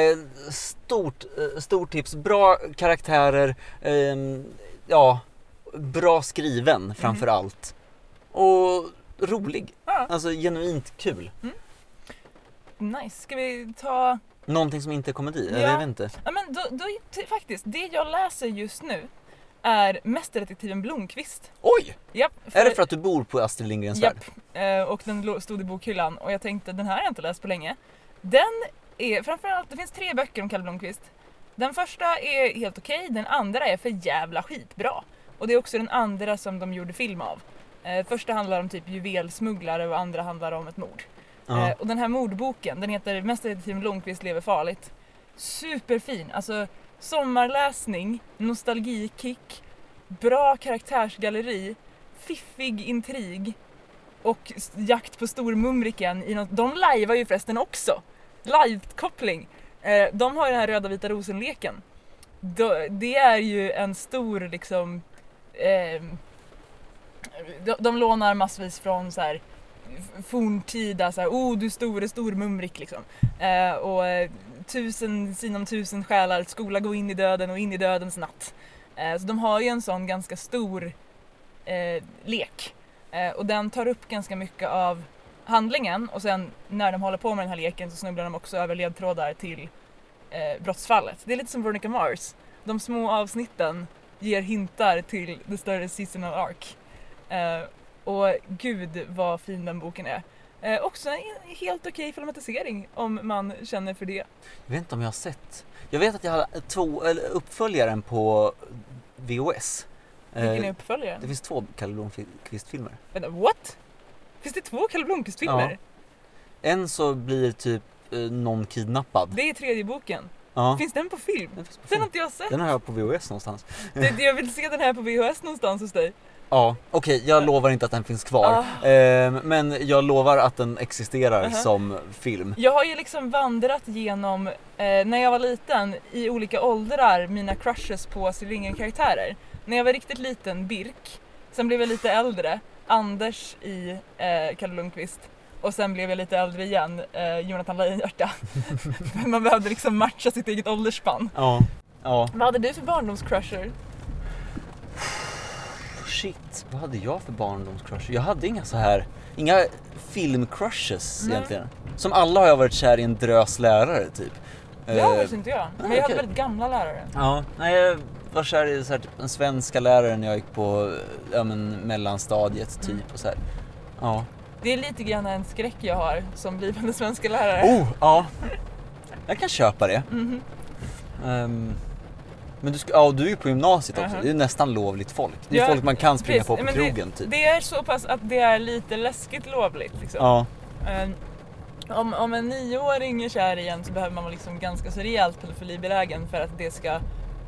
Speaker 2: stort, eh, stort tips. Bra karaktärer, ehm, ja, bra skriven framför allt. Och rolig.
Speaker 1: Ja,
Speaker 2: Alltså genuint kul.
Speaker 1: nice. Ska vi ta...
Speaker 2: Någonting som inte är komedi, eller
Speaker 1: Ja.
Speaker 2: jag vet inte.
Speaker 1: Ja men då, då, faktiskt, det jag läser just nu är Mästerdetektiven Blomkvist.
Speaker 2: Oj!
Speaker 1: Japp.
Speaker 2: Är det för att du bor på Astrid Lindgrens värld?
Speaker 1: Japp. Eh, och den stod i bokhyllan och jag tänkte den här har jag inte läst på länge. Den är framförallt, det finns tre böcker om Kalle Blomkvist. Den första är helt okej, den andra är för jävla skitbra. Och det är också den andra som de gjorde film av. Eh, första handlar om typ juvelsmugglare och andra handlar om ett mord.
Speaker 2: Ja.
Speaker 1: Eh, och den här mordboken, den heter Mästerdetektiven Blomkvist lever farligt. Superfin, alltså sommarläsning, nostalgikick, bra karaktärsgalleri, fiffig intrig och jakt på stormumriken i något, de lajvar ju förresten också. Live-koppling. Eh, de har ju den här röda vita rosen-leken. Det är ju en stor liksom eh, de, de lånar massvis från så här forntida så här, oh du store stormumrik liksom. Eh, och eh, tusen sinom tusen själar, skola gå in i döden och in i dödens natt. Eh, så de har ju en sån ganska stor eh, lek. Eh, och den tar upp ganska mycket av handlingen och sen när de håller på med den här leken så snubblar de också över ledtrådar till eh, brottsfallet. Det är lite som Veronica Mars. De små avsnitten ger hintar till the större seasonal arc. Eh, och gud vad fin den boken är. Eh, också en helt okej filmatisering om man känner för det.
Speaker 2: Jag vet inte om jag har sett. Jag vet att jag hade två, eller uppföljaren på VHS.
Speaker 1: Vilken är
Speaker 2: Eh,
Speaker 1: uppföljaren?
Speaker 2: det finns två Kalle Blomkvist-filmer.
Speaker 1: Vänta, what? Finns det två Kalle Blomkvist-filmer?
Speaker 2: En så blir typ eh, någon kidnappad.
Speaker 1: Det är tredje boken.
Speaker 2: Ja.
Speaker 1: Finns den på film?
Speaker 2: Den på
Speaker 1: Den
Speaker 2: film.
Speaker 1: har inte jag sett.
Speaker 2: Den har jag på VHS någonstans.
Speaker 1: Det, jag vill se den här på VHS någonstans hos dig.
Speaker 2: Ja, okej jag lovar inte att den finns kvar.
Speaker 1: Ah.
Speaker 2: Eh, men jag lovar att den existerar
Speaker 1: Aha.
Speaker 2: som film.
Speaker 1: Jag har ju liksom vandrat genom, eh, när jag var liten, i olika åldrar, mina crushes på Astrid Lindgren-karaktärer. När jag var riktigt liten, Birk. Sen blev jag lite äldre, Anders i eh, Kalle Lundqvist. Och sen blev jag lite äldre igen, eh, Jonathan Lejonhjärta. Man behövde liksom matcha sitt eget åldersspann.
Speaker 2: Ja. Ja.
Speaker 1: Vad hade du för barndomscrusher?
Speaker 2: Shit, vad hade jag för barndomscrush? Jag hade inga så här, inga filmcrushes
Speaker 1: Nej.
Speaker 2: egentligen. Som alla har jag varit kär i en drös lärare typ.
Speaker 1: Det har faktiskt inte jag. Men
Speaker 2: nej,
Speaker 1: jag hade
Speaker 2: okej.
Speaker 1: väldigt gamla lärare.
Speaker 2: Ja, nej jag var kär i så här, typ, en svenska lärare när jag gick på ja, men, mellanstadiet typ
Speaker 1: Mm.
Speaker 2: och så här. Ja.
Speaker 1: Det är lite grann en skräck jag har som blivande svenska lärare.
Speaker 2: Oh, ja. Jag kan köpa det.
Speaker 1: Mhm.
Speaker 2: Ehm, men du, ska, ja, du är ju på gymnasiet också,
Speaker 1: Aha.
Speaker 2: det är nästan lovligt folk. Det är
Speaker 1: Ja,
Speaker 2: folk man kan springa
Speaker 1: Precis,
Speaker 2: på på krogen
Speaker 1: det,
Speaker 2: typ.
Speaker 1: Det är så pass att det är lite läskigt lovligt. Liksom.
Speaker 2: Ja,
Speaker 1: Eh, om, om en nioåring är kär igen så behöver man vara liksom ganska så rejält pedofilibelägen för att det ska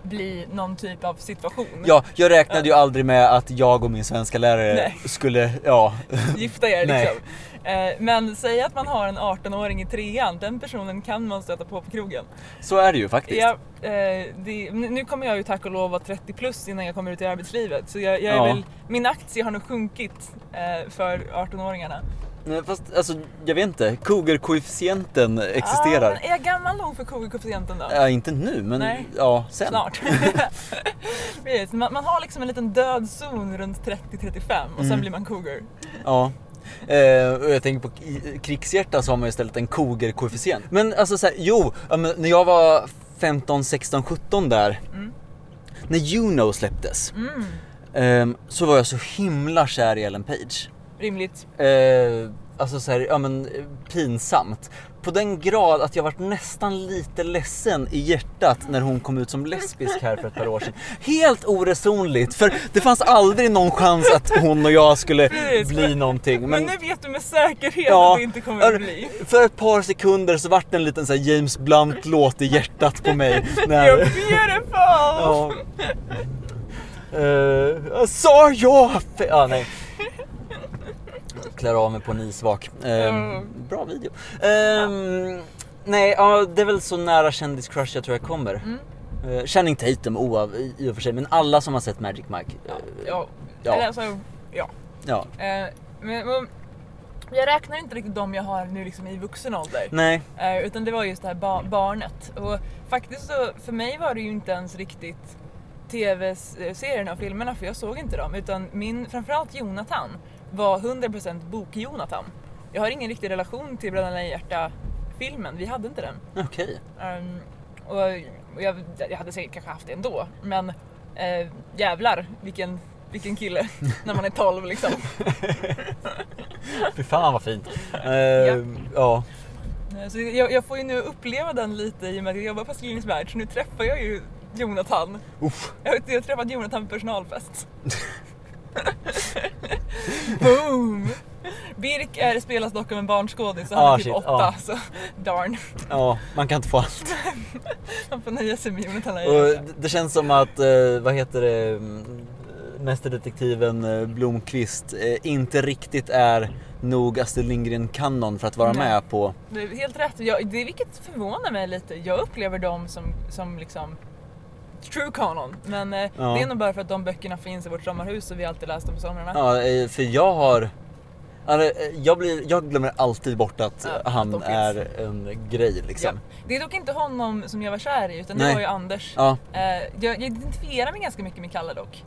Speaker 1: bli någon typ av situation.
Speaker 2: ja, jag räknade ju aldrig med att jag och min svenska lärare
Speaker 1: Nej.
Speaker 2: skulle, ja,
Speaker 1: Gifta er liksom. Eh, men säg att man har en 18-åring i trean, den personen kan man stöta på på krogen.
Speaker 2: så är det ju faktiskt.
Speaker 1: Ja, eh, det, nu nu kommer jag ju tack och lov vara 30 plus innan jag kommer ut i arbetslivet så jag, jag är
Speaker 2: Ja.
Speaker 1: väl, min aktie har nog sjunkit eh, för 18-åringarna.
Speaker 2: Nej, Fast alltså, jag vet inte, cougar-koefficienten existerar.
Speaker 1: Ah, är jag gammal nog för koefficienten då?
Speaker 2: Ja, inte nu, men
Speaker 1: Nej.
Speaker 2: ja, sen.
Speaker 1: Snart. Man, man har liksom en liten död zon runt 30-35 och sen
Speaker 2: Mm.
Speaker 1: blir man cougar.
Speaker 2: Ja. Eh, och jag tänker på krigshjärta så har man istället en cougar-koefficient. Men alltså så här, jo, när jag var 15, 16, 17 där,
Speaker 1: Mm.
Speaker 2: när Juno släpptes,
Speaker 1: Mm.
Speaker 2: ehm, så var jag så himla kär i Ellen Page.
Speaker 1: Rimligt.
Speaker 2: Eh, alltså så här, ja men eh, pinsamt. På den grad att jag varit nästan lite ledsen i hjärtat när hon kom ut som lesbisk här för ett par år sedan. Helt oresonligt, för det fanns aldrig någon chans att hon och jag skulle
Speaker 1: Precis,
Speaker 2: bli
Speaker 1: men-
Speaker 2: någonting.
Speaker 1: Men, nu vet du med säkerhet att det inte kommer att bli.
Speaker 2: För ett par sekunder så vart det en liten så James Blunt-låt i hjärtat på mig.
Speaker 1: You're
Speaker 2: När,
Speaker 1: beautiful!
Speaker 2: ja. Uh, sa jag? Ja, nej. Klär av mig på en isvak. Ehm,
Speaker 1: Mm.
Speaker 2: Bra video. Ehm, nej, ja, det är väl så nära kändiscrush jag tror jag kommer.
Speaker 1: Mm.
Speaker 2: Eh, Channing Tatum oav, i, och för sig, men alla som har sett Magic Mike. eh,
Speaker 1: Ja.
Speaker 2: Ja.
Speaker 1: Eller alltså, ja.
Speaker 2: ja.
Speaker 1: Eh, men, men, jag räknar inte riktigt de jag har nu liksom i vuxen ålder.
Speaker 2: Nej,
Speaker 1: utan det var just det här ba- barnet. Och faktiskt så, för mig var det ju inte ens riktigt tv-serierna och filmerna för jag såg inte dem. Utan min, framförallt Jonathan, var 100% bok-Jonathan. Jag har ingen riktig relation till Bröderna Lejonhjärta-filmen, vi hade inte den.
Speaker 2: okej.
Speaker 1: Ehm, och och jag, jag hade säkert kanske haft det ändå, men uh, jävlar vilken, vilken kille när man är 12 liksom.
Speaker 2: Fy fan vad fint. Ehm, ja.
Speaker 1: Eh, Så jag, jag får ju nu uppleva den lite i och med att jag jobbar på Värld så nu träffar jag ju Jonathan.
Speaker 2: Uff.
Speaker 1: Jag, jag har träffat Jonathan på personalfest. Boom! Birk är, spelas dock av en barnskådis och han
Speaker 2: Ah,
Speaker 1: är typ
Speaker 2: shit,
Speaker 1: åtta
Speaker 2: ah.
Speaker 1: så darn.
Speaker 2: ja, man kan inte få allt.
Speaker 1: Man får nöja sig med Jonathan Lejonhjärta.
Speaker 2: det- känns som att, eh, vad heter det, mm, mästerdetektiven eh, Blomqvist eh, inte riktigt är nog Astrid Lindgren-kanon för att vara
Speaker 1: Nej.
Speaker 2: med på...
Speaker 1: Det är helt rätt. Jag, det vilket förvånar mig lite. Jag upplever dem som, som liksom true canon. Men eh,
Speaker 2: Ja.
Speaker 1: det är nog bara för att de böckerna finns i vårt sommarhus och vi alltid läst dem på somrarna.
Speaker 2: Ja, eh, för jag har... Alltså, eh, jag, blir, jag glömmer alltid bort att
Speaker 1: Ja, att
Speaker 2: han
Speaker 1: finns.
Speaker 2: är en grej liksom.
Speaker 1: Ja. Det är dock inte honom som jag var kär i utan det
Speaker 2: Nej.
Speaker 1: var ju Anders.
Speaker 2: Ja,
Speaker 1: Eh, jag, identifierar mig ganska mycket med Kalle dock.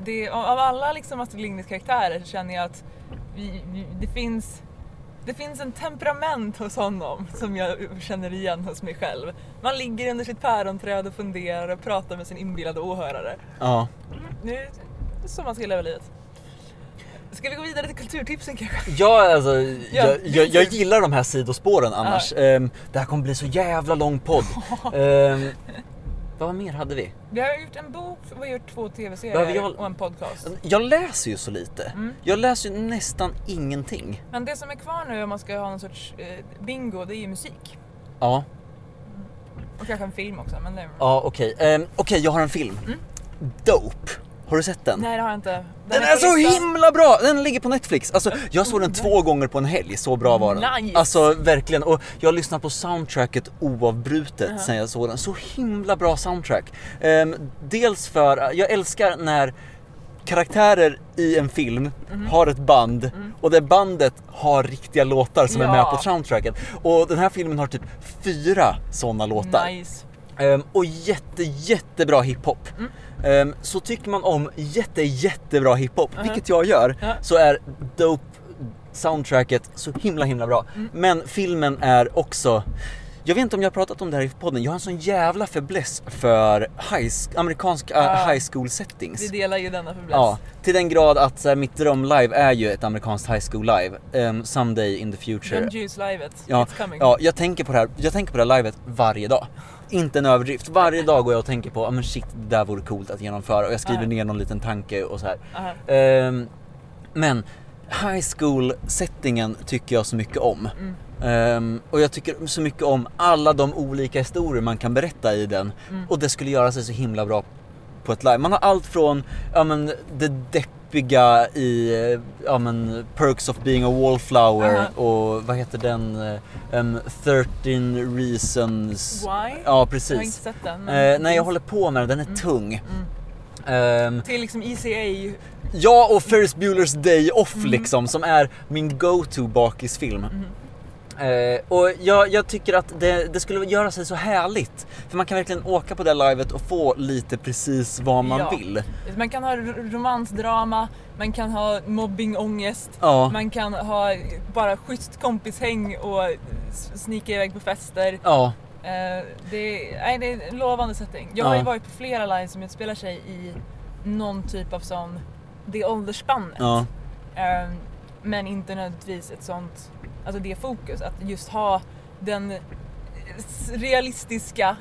Speaker 1: Det, av alla liksom Astrid Lindgrens karaktärer så känner jag att vi, det, finns, det finns en temperament hos honom som jag känner igen hos mig själv. Man ligger under sitt päronträd och funderar och pratar med sin inbillade åhörare.
Speaker 2: ja.
Speaker 1: Nu är så man ska leva livet. Ska vi gå vidare till kulturtipsen kanske?
Speaker 2: Ja, alltså,
Speaker 1: Ja,
Speaker 2: jag, jag, jag gillar de här sidospåren annars.
Speaker 1: Ja.
Speaker 2: Ehm, det här kommer bli så jävla lång podd. Vad mer hade vi?
Speaker 1: Vi har gjort en bok, vi har gjort två tv-serier
Speaker 2: jag-
Speaker 1: och en podcast.
Speaker 2: Jag läser ju så lite.
Speaker 1: Mm.
Speaker 2: Jag läser ju nästan ingenting.
Speaker 1: Men det som är kvar nu om man ska ha någon sorts eh, bingo, det är ju musik.
Speaker 2: Ja,
Speaker 1: Och kanske en film också. Men det...
Speaker 2: ja okej. Ehm, okej, jag har en film.
Speaker 1: Mm.
Speaker 2: Dope. Har du sett den?
Speaker 1: Nej det har jag inte.
Speaker 2: Den
Speaker 1: på
Speaker 2: är så
Speaker 1: listan.
Speaker 2: himla bra! Den ligger på Netflix. Alltså, jag såg den två gånger på en helg, så bra var den.
Speaker 1: Nice.
Speaker 2: Alltså verkligen. Och jag har lyssnat på soundtracket oavbrutet
Speaker 1: Ja.
Speaker 2: sen jag såg den. Så himla bra soundtrack. Ehm, dels för, jag älskar när karaktärer i en film
Speaker 1: Mhm.
Speaker 2: har ett band och det bandet har riktiga låtar som är med
Speaker 1: Ja.
Speaker 2: på soundtracket. Och den här filmen har typ fyra sådana låtar.
Speaker 1: Nice.
Speaker 2: Ehm, och jätte, jättebra hiphop.
Speaker 1: Mm.
Speaker 2: Ehm, så tycker man om jätte, jättebra hiphop,
Speaker 1: Mhm.
Speaker 2: vilket jag gör,
Speaker 1: Ja.
Speaker 2: så är Dope soundtracket så himla himla bra.
Speaker 1: Mm.
Speaker 2: Men filmen är också jag vet inte om jag har pratat om det här i podden, jag har en sån jävla fäbless för high, amerikansk äh,
Speaker 1: Ja.
Speaker 2: high school settings.
Speaker 1: Vi delar ju denna fäbless.
Speaker 2: Ja, till den grad att så här, mitt drömlive är ju ett amerikanskt high school live, um, someday in the future.
Speaker 1: Gun Juice-livet.
Speaker 2: Ja,
Speaker 1: It's coming.
Speaker 2: ja, jag tänker på det här, jag tänker på det här livet varje dag. Inte en överdrift. Varje dag går jag och tänker på, ja men shit, det där vore coolt att genomföra och jag skriver
Speaker 1: Ja.
Speaker 2: ner någon liten tanke och så här.
Speaker 1: Aha.
Speaker 2: Ehm, men high school settingen tycker jag så mycket om.
Speaker 1: Mm.
Speaker 2: Ehm, och jag tycker så mycket om alla de olika historier man kan berätta i den.
Speaker 1: Mm.
Speaker 2: Och det skulle göra sig så himla bra på ett live. Man har allt från, ja men det deppiga i, eh, ja men Perks of being a wallflower
Speaker 1: Aha.
Speaker 2: och vad heter den, eh, um, 13 reasons.
Speaker 1: Why?
Speaker 2: Ja
Speaker 1: Jag har inte
Speaker 2: precis.
Speaker 1: sett den. men
Speaker 2: Eh, nej jag håller på med den, den är
Speaker 1: Mm.
Speaker 2: tung.
Speaker 1: Mm.
Speaker 2: Ehm,
Speaker 1: Till liksom ECA.
Speaker 2: Ja, och Ferris Bueller's Day Off
Speaker 1: Mm.
Speaker 2: liksom, som är min go-to bakisfilm.
Speaker 1: Mm.
Speaker 2: Eh, och jag, jag tycker att det, det skulle göra sig så härligt. För man kan verkligen åka på det livet och få lite precis vad man
Speaker 1: Ja.
Speaker 2: vill.
Speaker 1: Man kan ha romansdrama, man kan ha mobbingångest,
Speaker 2: Ja,
Speaker 1: man kan ha bara schysst kompishäng och snika iväg på fester.
Speaker 2: ja,
Speaker 1: Eh, det, är, nej, det är en lovande setting. Jag har ju varit på flera live som utspelar sig i någon typ av sån, det åldersspannet. Eh, men inte nödvändigtvis ett sånt, alltså det fokus. Att just ha den realistiska,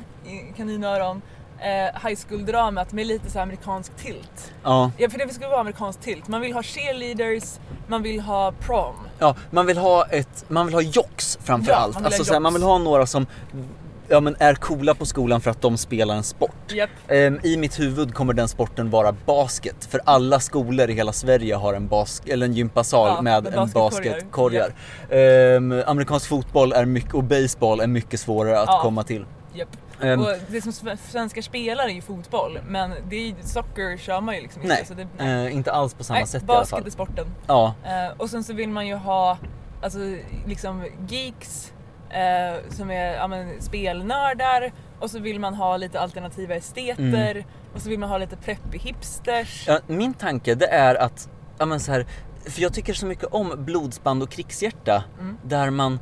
Speaker 1: kaninöron, eh, high school-dramat med lite så amerikansk tilt.
Speaker 2: Ja.
Speaker 1: Ja, för det skulle vara amerikansk tilt. Man vill ha cheerleaders, man vill ha prom.
Speaker 2: Ja, man vill ha ett, man vill ha jocks framför
Speaker 1: Ja,
Speaker 2: allt. Alltså, så här, man
Speaker 1: jocks.
Speaker 2: vill ha några som ja, men är coola på skolan för att de spelar en sport.
Speaker 1: Japp.
Speaker 2: Ehm, I mitt huvud kommer den sporten vara basket, för alla skolor i hela Sverige har en, bas- eller en gympasal
Speaker 1: Ja,
Speaker 2: med
Speaker 1: med
Speaker 2: en
Speaker 1: basketkorgar.
Speaker 2: basketkorgar. Ehm, amerikansk fotboll är mycket, och baseball är mycket svårare att
Speaker 1: Ja.
Speaker 2: komma till.
Speaker 1: Japp.
Speaker 2: Ehm,
Speaker 1: Och det som sve- svenskar spelar är ju fotboll, men det är, soccer kör man ju liksom
Speaker 2: nej,
Speaker 1: inte. Så det, nej.
Speaker 2: eh, inte alls på samma
Speaker 1: nej,
Speaker 2: sätt i alla
Speaker 1: basket
Speaker 2: fall.
Speaker 1: är sporten.
Speaker 2: Ja,
Speaker 1: Eh, och sen så vill man ju ha alltså, liksom geeks eh, som är ja, men, spelnördar och så vill man ha lite alternativa esteter
Speaker 2: Mm.
Speaker 1: och så vill man ha lite preppy hipsters.
Speaker 2: Ja, min tanke det är att, ja men så här, för jag tycker så mycket om blodsband och krigshjärta
Speaker 1: Mm.
Speaker 2: där man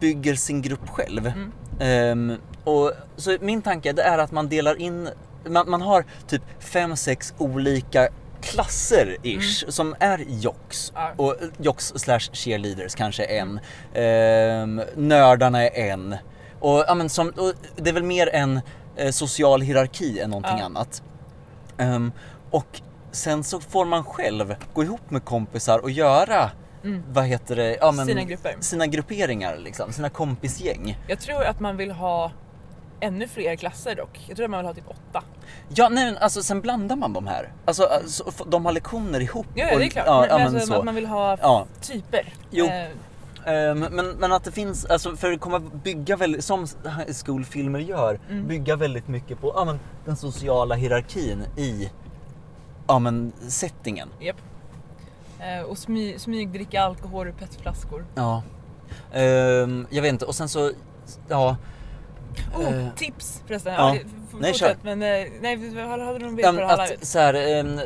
Speaker 2: bygger sin grupp själv.
Speaker 1: Mm.
Speaker 2: Ehm, och, så min tanke det är att man delar in, man, man har typ fem sex olika klasser ish som är jocks.
Speaker 1: Ja.
Speaker 2: Och jocks slash cheerleaders kanske är en. Ehm, nördarna är en. Och, ja, men som, och det är väl mer en eh, social hierarki än någonting
Speaker 1: Ja.
Speaker 2: annat. Ehm, och sen så får man själv gå ihop med kompisar och göra,
Speaker 1: Mm.
Speaker 2: vad heter det, ja, men,
Speaker 1: Sina grupper.
Speaker 2: sina grupperingar liksom, sina kompisgäng.
Speaker 1: Jag tror att man vill ha ännu fler klasser dock. Jag tror att man vill ha typ åtta.
Speaker 2: Ja, nej men alltså sen blandar man de här. Alltså, alltså de har lektioner ihop.
Speaker 1: Ja, ja
Speaker 2: och-
Speaker 1: det är klart.
Speaker 2: Ja,
Speaker 1: men
Speaker 2: ja,
Speaker 1: men alltså,
Speaker 2: så.
Speaker 1: att man vill ha
Speaker 2: Ja.
Speaker 1: typer.
Speaker 2: Jo.
Speaker 1: Eh,
Speaker 2: Ehm, men, men att det finns, alltså för det kommer bygga väldigt, som high school-filmer gör,
Speaker 1: Mm.
Speaker 2: bygga väldigt mycket på ja, men, den sociala hierarkin i ja, men, settingen.
Speaker 1: Japp. Eh, och smy, smygdricka alkohol ur petflaskor.
Speaker 2: Ja. Ehm, jag vet inte, och sen så, ja.
Speaker 1: Oh,
Speaker 2: Eh,
Speaker 1: tips förresten.
Speaker 2: ja. Nej, kör.
Speaker 1: men eh, nej, hade du någon bild på det
Speaker 2: att så här, ehm,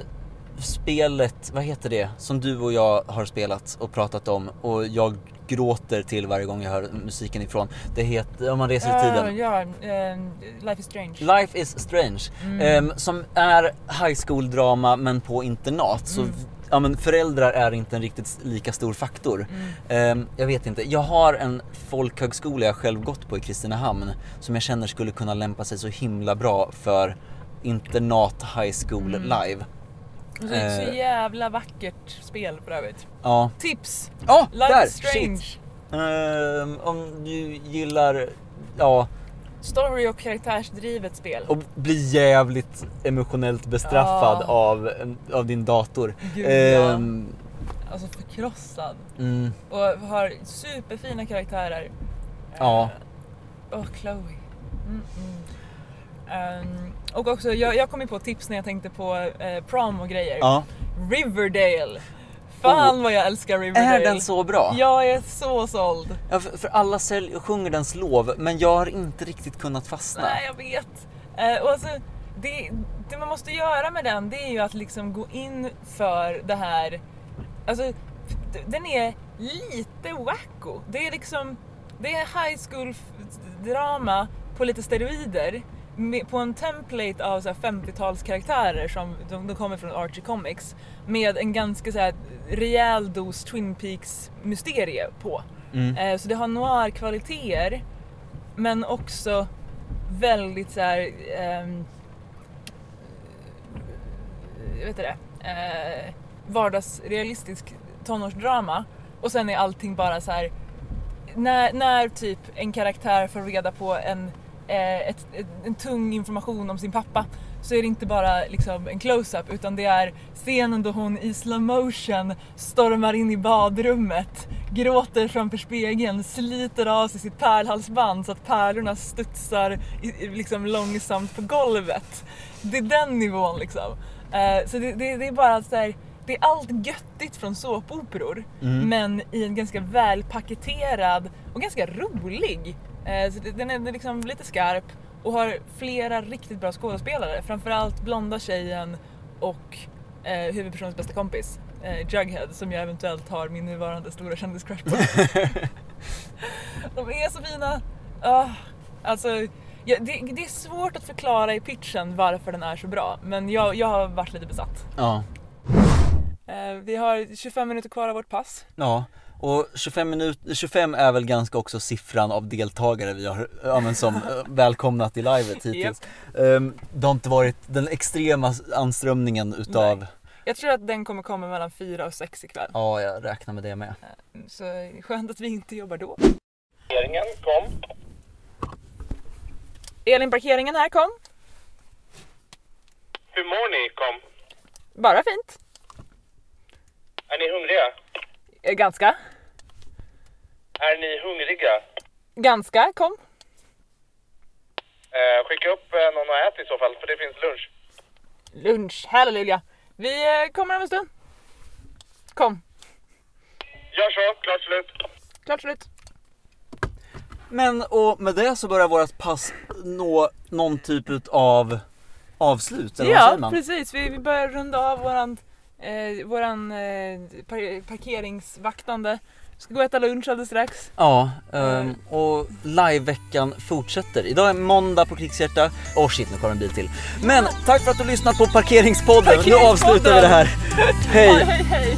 Speaker 2: spelet, vad heter det, som du och jag har spelat och pratat om och jag gråter till varje gång jag hör musiken ifrån. Det heter, om man reser i tiden.
Speaker 1: Ja, ja eh, Life is strange.
Speaker 2: Life is strange.
Speaker 1: Mm.
Speaker 2: Ehm, som är high school drama men på internat. Så
Speaker 1: Mm.
Speaker 2: Ja, men föräldrar är inte en riktigt lika stor faktor.
Speaker 1: Mm.
Speaker 2: Ehm, jag vet inte. Jag har en folkhögskola jag själv gått på i Kristinehamn som jag känner skulle kunna lämpa sig så himla bra för internat high school
Speaker 1: Mm.
Speaker 2: live.
Speaker 1: Och så,
Speaker 2: Eh.
Speaker 1: så jävla vackert spel för övrigt.
Speaker 2: Ja.
Speaker 1: Tips!
Speaker 2: Ja,
Speaker 1: Life
Speaker 2: där!
Speaker 1: is strange.
Speaker 2: Ehm, om du gillar, ja,
Speaker 1: Story och karaktärsdrivet spel.
Speaker 2: och bli jävligt emotionellt bestraffad
Speaker 1: Ja.
Speaker 2: av, av din dator.
Speaker 1: Gud, ja.
Speaker 2: Ehm,
Speaker 1: Alltså förkrossad.
Speaker 2: mm,
Speaker 1: Och har superfina karaktärer.
Speaker 2: Ja.
Speaker 1: Eh, Och Chloe. Mm, mm. Ehm, och också, jag, jag kom ju på tips när jag tänkte på eh, prom och grejer.
Speaker 2: ja.
Speaker 1: Riverdale! Fan vad jag älskar Riverdale!
Speaker 2: Är den så bra?
Speaker 1: Jag är så såld!
Speaker 2: Ja, för, för alla sälj, sjunger dens lov, men jag har inte riktigt kunnat fastna.
Speaker 1: Nej, jag vet. Eh, och alltså, det, det man måste göra med den, det är ju att liksom gå in för det här... Alltså, den är lite wacko. Det är liksom... Det är high school f- drama på lite steroider. På en template av så här 50-talskaraktärer som de, de kommer från Archie Comics. Med en ganska så här rejäl dos Twin Peaks mysterie på.
Speaker 2: Mm.
Speaker 1: Eh, så det har noir-kvaliteter men också väldigt så här. jag vet inte det, eh, vardagsrealistisk tonårsdrama och sen är allting bara så här. När, när typ en karaktär får reda på en, eh, ett, ett, en tung information om sin pappa så är det inte bara liksom en close-up utan det är scenen då hon i slow motion stormar in i badrummet, gråter framför spegeln, sliter av sig sitt pärlhalsband så att pärlorna studsar i, liksom långsamt på golvet. Det är den nivån liksom. Eh, så det, det, det är bara så här, det är allt göttigt från såpoperor
Speaker 2: Mm.
Speaker 1: men i en ganska välpaketerad och ganska rolig. Eh, så den är liksom lite skarp och har flera riktigt bra skådespelare. Framförallt blonda tjejen och eh, huvudpersonens bästa kompis. Eh, Jughead som jag eventuellt har min nuvarande stora kändiscrush på. De är så fina! Ah, alltså, ja, det, det är svårt att förklara i pitchen varför den är så bra men jag, jag har varit lite besatt.
Speaker 2: Ja.
Speaker 1: Eh, vi har 25 minuter kvar av vårt pass.
Speaker 2: Ja, och 25, minut, 25 är väl ganska också siffran av deltagare vi har ja, men som eh, välkomnat i livet hittills. Ehm, det har inte varit den extrema anströmningen utav,
Speaker 1: Nej. Jag tror att den kommer komma mellan 4 och 6 ikväll.
Speaker 2: ja jag räknar med det med.
Speaker 1: Så skönt att vi inte jobbar då.
Speaker 3: Parkeringen kom.
Speaker 1: Elin, parkeringen här kom.
Speaker 3: Hur mår ni? Kom.
Speaker 1: Bara fint.
Speaker 3: Är ni hungriga?
Speaker 1: Eh, Ganska.
Speaker 3: Är ni hungriga?
Speaker 1: Ganska, kom.
Speaker 3: Eh, skicka upp eh, någon att äta i så fall, för det finns lunch.
Speaker 1: Lunch, halleluja. Vi eh, kommer om en stund. Kom,
Speaker 3: Gör så, klart slut.
Speaker 1: klart slut.
Speaker 2: Men och med det så börjar vårt pass nå någon typ av avslut, eller vad säger
Speaker 1: Ja,
Speaker 2: man?
Speaker 1: precis. Vi, vi börjar runda av våran, eh, våran eh, par- parkeringsvaktande. Ska gå och äta lunch alldeles strax.
Speaker 2: Ja, ehm, och liveveckan fortsätter. Idag är måndag på Krigshjärta. Åh oh shit, nu kommer en bil till. Men tack för att du har lyssnat på Parkeringspodden. Nu
Speaker 1: Parkeringspodden!
Speaker 2: avslutar vi det här. Hej!
Speaker 1: hej, hej.